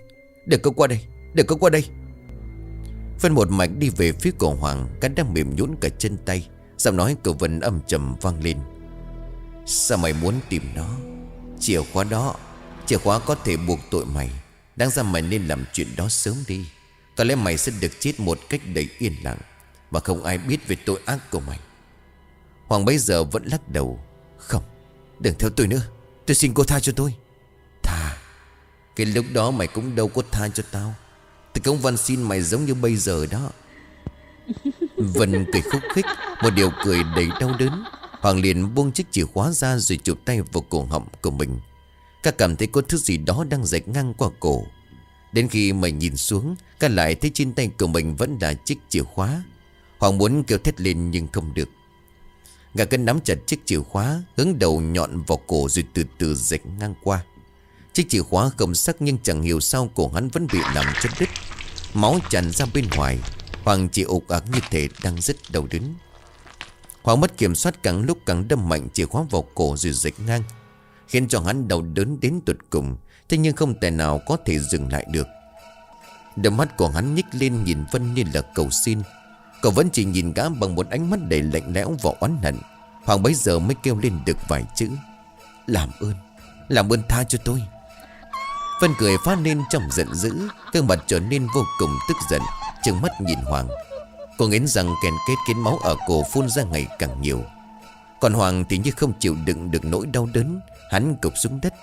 đừng có qua đây, đừng có qua đây. Vân một mạch đi về phía cổ Hoàng Gã đang mềm nhũn cả chân tay. Giọng nói của Vân âm trầm vang lên. Sao mày muốn tìm nó? Chìa khóa đó Chìa khóa có thể buộc tội mày. Đáng ra mày nên làm chuyện đó sớm đi. Có lẽ mày sẽ được chết một cách đầy yên lặng. Và không ai biết về tội ác của mày. Hoàng bấy giờ vẫn lắc đầu. Không, Đừng theo tôi nữa. Tôi xin cô tha cho tôi. Tha. Cái lúc đó mày cũng đâu có tha cho tao. Tôi cũng văn xin mày giống như bây giờ đó. Vân cười khúc khích, Một điều cười đầy đau đớn. Hoàng liền buông chiếc chìa khóa ra rồi chụp tay vào cổ họng của mình. Các cảm thấy có thứ gì đó đang rạch ngang qua cổ. Đến khi mày nhìn xuống, Các lại thấy trên tay của mình vẫn là chiếc chìa khóa. Hoàng muốn kêu thét lên nhưng không được. Gà cân nắm chặt chiếc chìa khóa, Hướng đầu nhọn vào cổ rồi từ từ dịch ngang qua. Chiếc chìa khóa không sắc nhưng chẳng hiểu sao cổ hắn vẫn bị làm chất đứt Máu tràn ra bên ngoài, Hoàng chỉ ục ạc như thể đang rất đau đớn. Hoàng mất kiểm soát càng lúc càng đâm mạnh chìa khóa vào cổ rồi dịch ngang, Khiến cho hắn đau đớn đến tuyệt cùng, Thế nhưng không thể nào có thể dừng lại được. Đôi mắt của hắn nhích lên nhìn Vân như là cầu xin. Cậu vẫn chỉ nhìn gã bằng một ánh mắt đầy lạnh lẽo và oán hận. Hoàng bấy giờ mới kêu lên được vài chữ. Làm ơn Làm ơn tha cho tôi. Vân cười phát lên trong giận dữ, gương mặt trở nên vô cùng tức giận, Trừng mắt nhìn Hoàng. Cô nghĩ rằng kèn kết kiến máu ở cổ phun ra ngày càng nhiều. Còn Hoàng thì như không chịu đựng được nỗi đau đớn, Hắn cục xuống đất,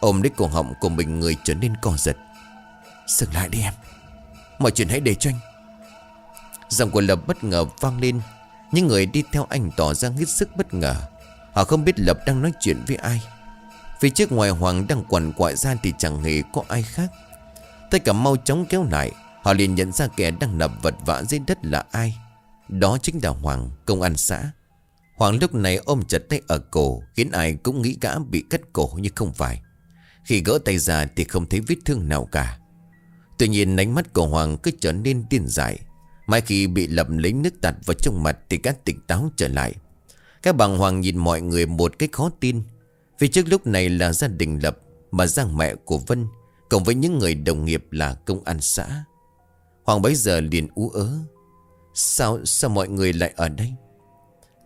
Ôm lấy cổ họng của mình người trở nên co giật. Dừng lại đi em. Mọi chuyện hãy để cho anh. Giọng của Lập bất ngờ vang lên Những người đi theo anh tỏ ra hết sức bất ngờ. Họ không biết Lập đang nói chuyện với ai. Vì trước ngoài Hoàng đang quằn quại ra Thì chẳng hề có ai khác. Tất cả mau chóng kéo lại, Họ liền nhận ra kẻ đang nập vật vã dưới đất là ai. Đó chính là Hoàng, Công an xã. Hoàng lúc này ôm chặt tay ở cổ, Khiến ai cũng nghĩ gã bị cắt cổ nhưng không phải. Khi gỡ tay ra thì không thấy vết thương nào cả. Tuy nhiên ánh mắt của Hoàng cứ trở nên điên dại. Mai khi bị lầm lấy nước tạt vào trong mặt Thì các tỉnh táo trở lại. Các bằng Hoàng nhìn mọi người một cách khó tin. Vì trước lúc này là gia đình lập, Mà Giang mẹ của Vân Cộng với những người đồng nghiệp là công an xã. Hoàng bấy giờ liền ú ớ. Sao sao mọi người lại ở đây?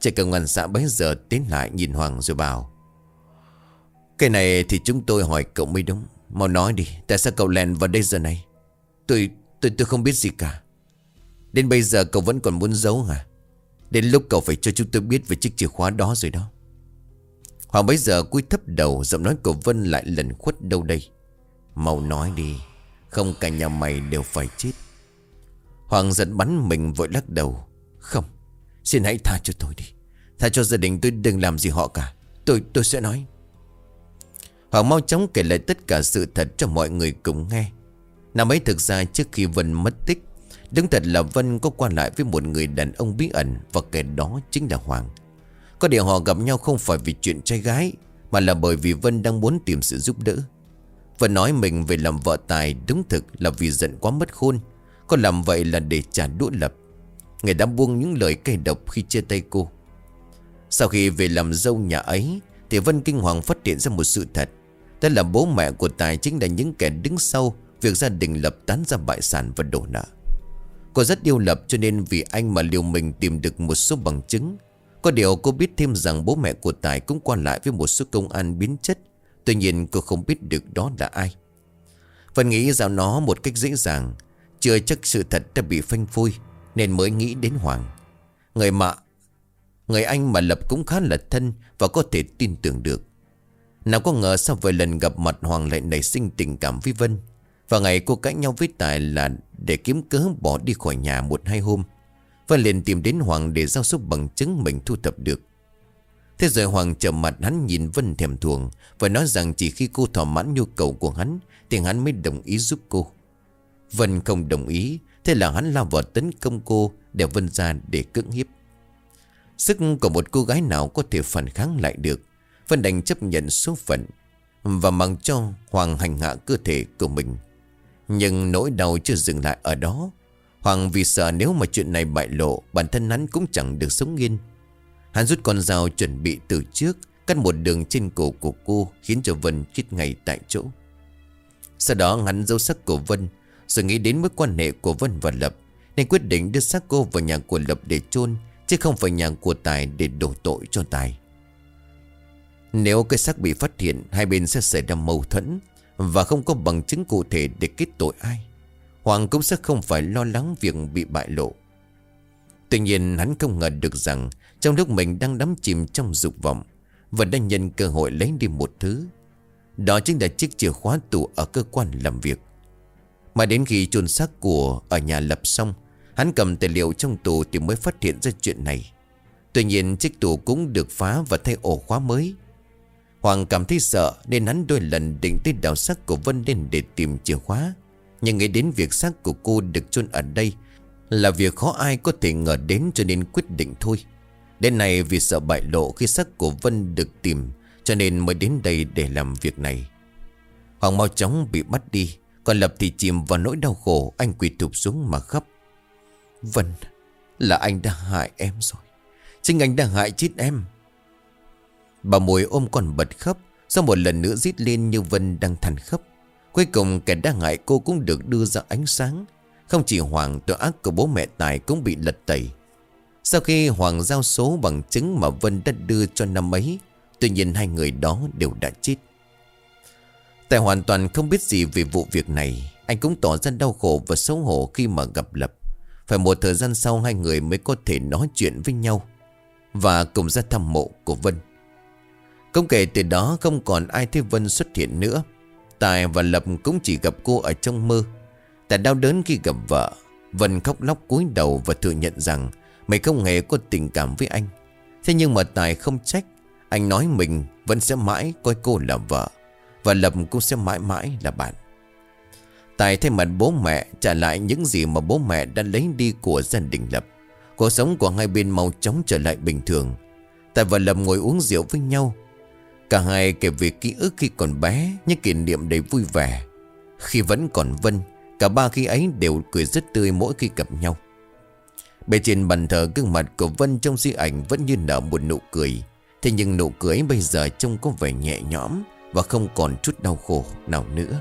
Trẻ công an xã bấy giờ tiến lại nhìn Hoàng rồi bảo, Cái này thì chúng tôi hỏi cậu mới đúng. Mau nói đi, Tại sao cậu lèn vào đây giờ này? Tôi tôi tôi không biết gì cả. Đến bây giờ cậu vẫn còn muốn giấu hả? Đến lúc cậu phải cho chúng tôi biết về chiếc chìa khóa đó rồi đó. Hoàng bấy giờ cúi thấp đầu, Giọng nói của Vân lại lần khuất đâu đây. Mau nói đi, Không cả nhà mày đều phải chết. Hoàng giận bắn mình vội lắc đầu. Không, Xin hãy tha cho tôi đi. Tha cho gia đình tôi đừng làm gì họ cả. Tôi tôi sẽ nói. Hoàng mau chóng kể lại tất cả sự thật cho mọi người cùng nghe. Năm ấy thực ra trước khi Vân mất tích Đúng thật là Vân có quan lại với một người đàn ông bí ẩn Và kẻ đó chính là Hoàng. Có điều họ gặp nhau không phải vì chuyện trai gái, Mà là bởi vì Vân đang muốn tìm sự giúp đỡ. Vân nói mình về làm vợ tài Đúng thực là vì giận quá mất khôn, Có làm vậy là để trả đũa lập. Người đã buông những lời cay độc khi chia tay cô. Sau khi về làm dâu nhà ấy, Thì Vân kinh hoàng phát hiện ra một sự thật. Đó là bố mẹ của Tài chính là những kẻ đứng sau Việc gia đình lập tán ra bại sản và đổ nợ. Cô rất yêu Lập cho nên vì anh mà liều mình tìm được một số bằng chứng. Có điều cô biết thêm rằng bố mẹ của Tài cũng qua lại với một số công an biến chất. Tuy nhiên cô không biết được đó là ai. Phần nghĩ giao nó một cách dễ dàng, Chưa chắc sự thật đã bị phanh phui, Nên mới nghĩ đến Hoàng. Người mà, Người anh mà Lập cũng khá là thân Và có thể tin tưởng được. Nào có ngờ sau vài lần gặp mặt Hoàng lại nảy sinh tình cảm với Vân và ngày cô cãi nhau với Tài là để kiếm cớ bỏ đi khỏi nhà một hai hôm. Và liền tìm đến Hoàng để giao số bằng chứng mình thu thập được. Thế rồi Hoàng chậm mặt hắn nhìn Vân thèm thuồng và nói rằng chỉ khi cô thỏa mãn nhu cầu của hắn thì hắn mới đồng ý giúp cô. Vân không đồng ý, thế là hắn lao vào tấn công cô để Vân ra để cưỡng hiếp. Sức của một cô gái nào có thể phản kháng lại được. Vân đành chấp nhận số phận và mang cho Hoàng hành hạ cơ thể của mình nhưng nỗi đau chưa dừng lại ở đó. Hoàng vì sợ nếu mà chuyện này bại lộ, Bản thân hắn cũng chẳng được sống yên. Hắn rút con dao chuẩn bị từ trước, Cắt một đường trên cổ của cô, Khiến cho Vân chết ngay tại chỗ. Sau đó hắn dấu sắc của Vân, Rồi nghĩ đến mối quan hệ của Vân và Lập, Nên quyết định đưa xác cô vào nhà của Lập để chôn, Chứ không phải nhà của Tài để đổ tội cho Tài. Nếu cái xác bị phát hiện, Hai bên sẽ xảy ra mâu thuẫn và không có bằng chứng cụ thể để kết tội ai. Hoàng cũng sẽ không phải lo lắng việc bị bại lộ. Tuy nhiên, hắn không ngờ được rằng Trong lúc mình đang đắm chìm trong dục vọng và đang nhân cơ hội lấy đi một thứ. Đó chính là chiếc chìa khóa tủ ở cơ quan làm việc. Mà đến khi chôn xác của ở nhà lập xong, Hắn cầm tài liệu trong tù thì mới phát hiện ra chuyện này. Tuy nhiên, chiếc tủ cũng được phá và thay ổ khóa mới. Hoàng cảm thấy sợ nên hắn đôi lần định tới đào xác của Vân lên để tìm chìa khóa. Nhưng nghĩ đến việc xác của cô được chôn ở đây là việc khó ai có thể ngờ đến cho nên quyết định thôi. Đến này vì sợ bại lộ khi xác của Vân được tìm cho nên mới đến đây để làm việc này. Hoàng mau chóng bị bắt đi, còn Lập thì chìm vào nỗi đau khổ anh quỳ thụp xuống mà khóc. Vân, là anh đã hại em rồi. Chính anh đã hại chết em. Bà mùi ôm con bật khóc, Sau một lần nữa rít lên như Vân đang thằn khóc. Cuối cùng kẻ đang hại cô cũng được đưa ra ánh sáng. Không chỉ Hoàng, tội ác của bố mẹ Tài cũng bị lật tẩy. Sau khi Hoàng giao số bằng chứng mà Vân đã đưa cho năm ấy, Tuy nhiên hai người đó đều đã chết. Tài hoàn toàn không biết gì về vụ việc này. Anh cũng tỏ ra đau khổ và xấu hổ khi mà gặp Lập. Phải một thời gian sau hai người mới có thể nói chuyện với nhau Và cùng ra thăm mộ của Vân cũng kể từ đó không còn ai thấy Vân xuất hiện nữa. Tài và Lập cũng chỉ gặp cô ở trong mơ. Tài đau đớn khi gặp vợ, Vân khóc lóc cúi đầu và thừa nhận rằng Mày không hề có tình cảm với anh. Thế nhưng mà Tài không trách. Anh nói mình vẫn sẽ mãi coi cô là vợ Và Lập cũng sẽ mãi mãi là bạn. Tài thay mặt bố mẹ trả lại những gì mà bố mẹ đã lấy đi của gia đình Lập. Cuộc sống của hai bên mau chóng trở lại bình thường. Tài và Lập ngồi uống rượu với nhau. Cả hai kể về ký ức khi còn bé, Những kỷ niệm đầy vui vẻ. Khi vẫn còn Vân, Cả ba khi ấy đều cười rất tươi mỗi khi gặp nhau. Bề trên bàn thờ gương mặt của Vân trong di ảnh vẫn như nở một nụ cười. Thế nhưng nụ cười bây giờ trông có vẻ nhẹ nhõm Và không còn chút đau khổ nào nữa.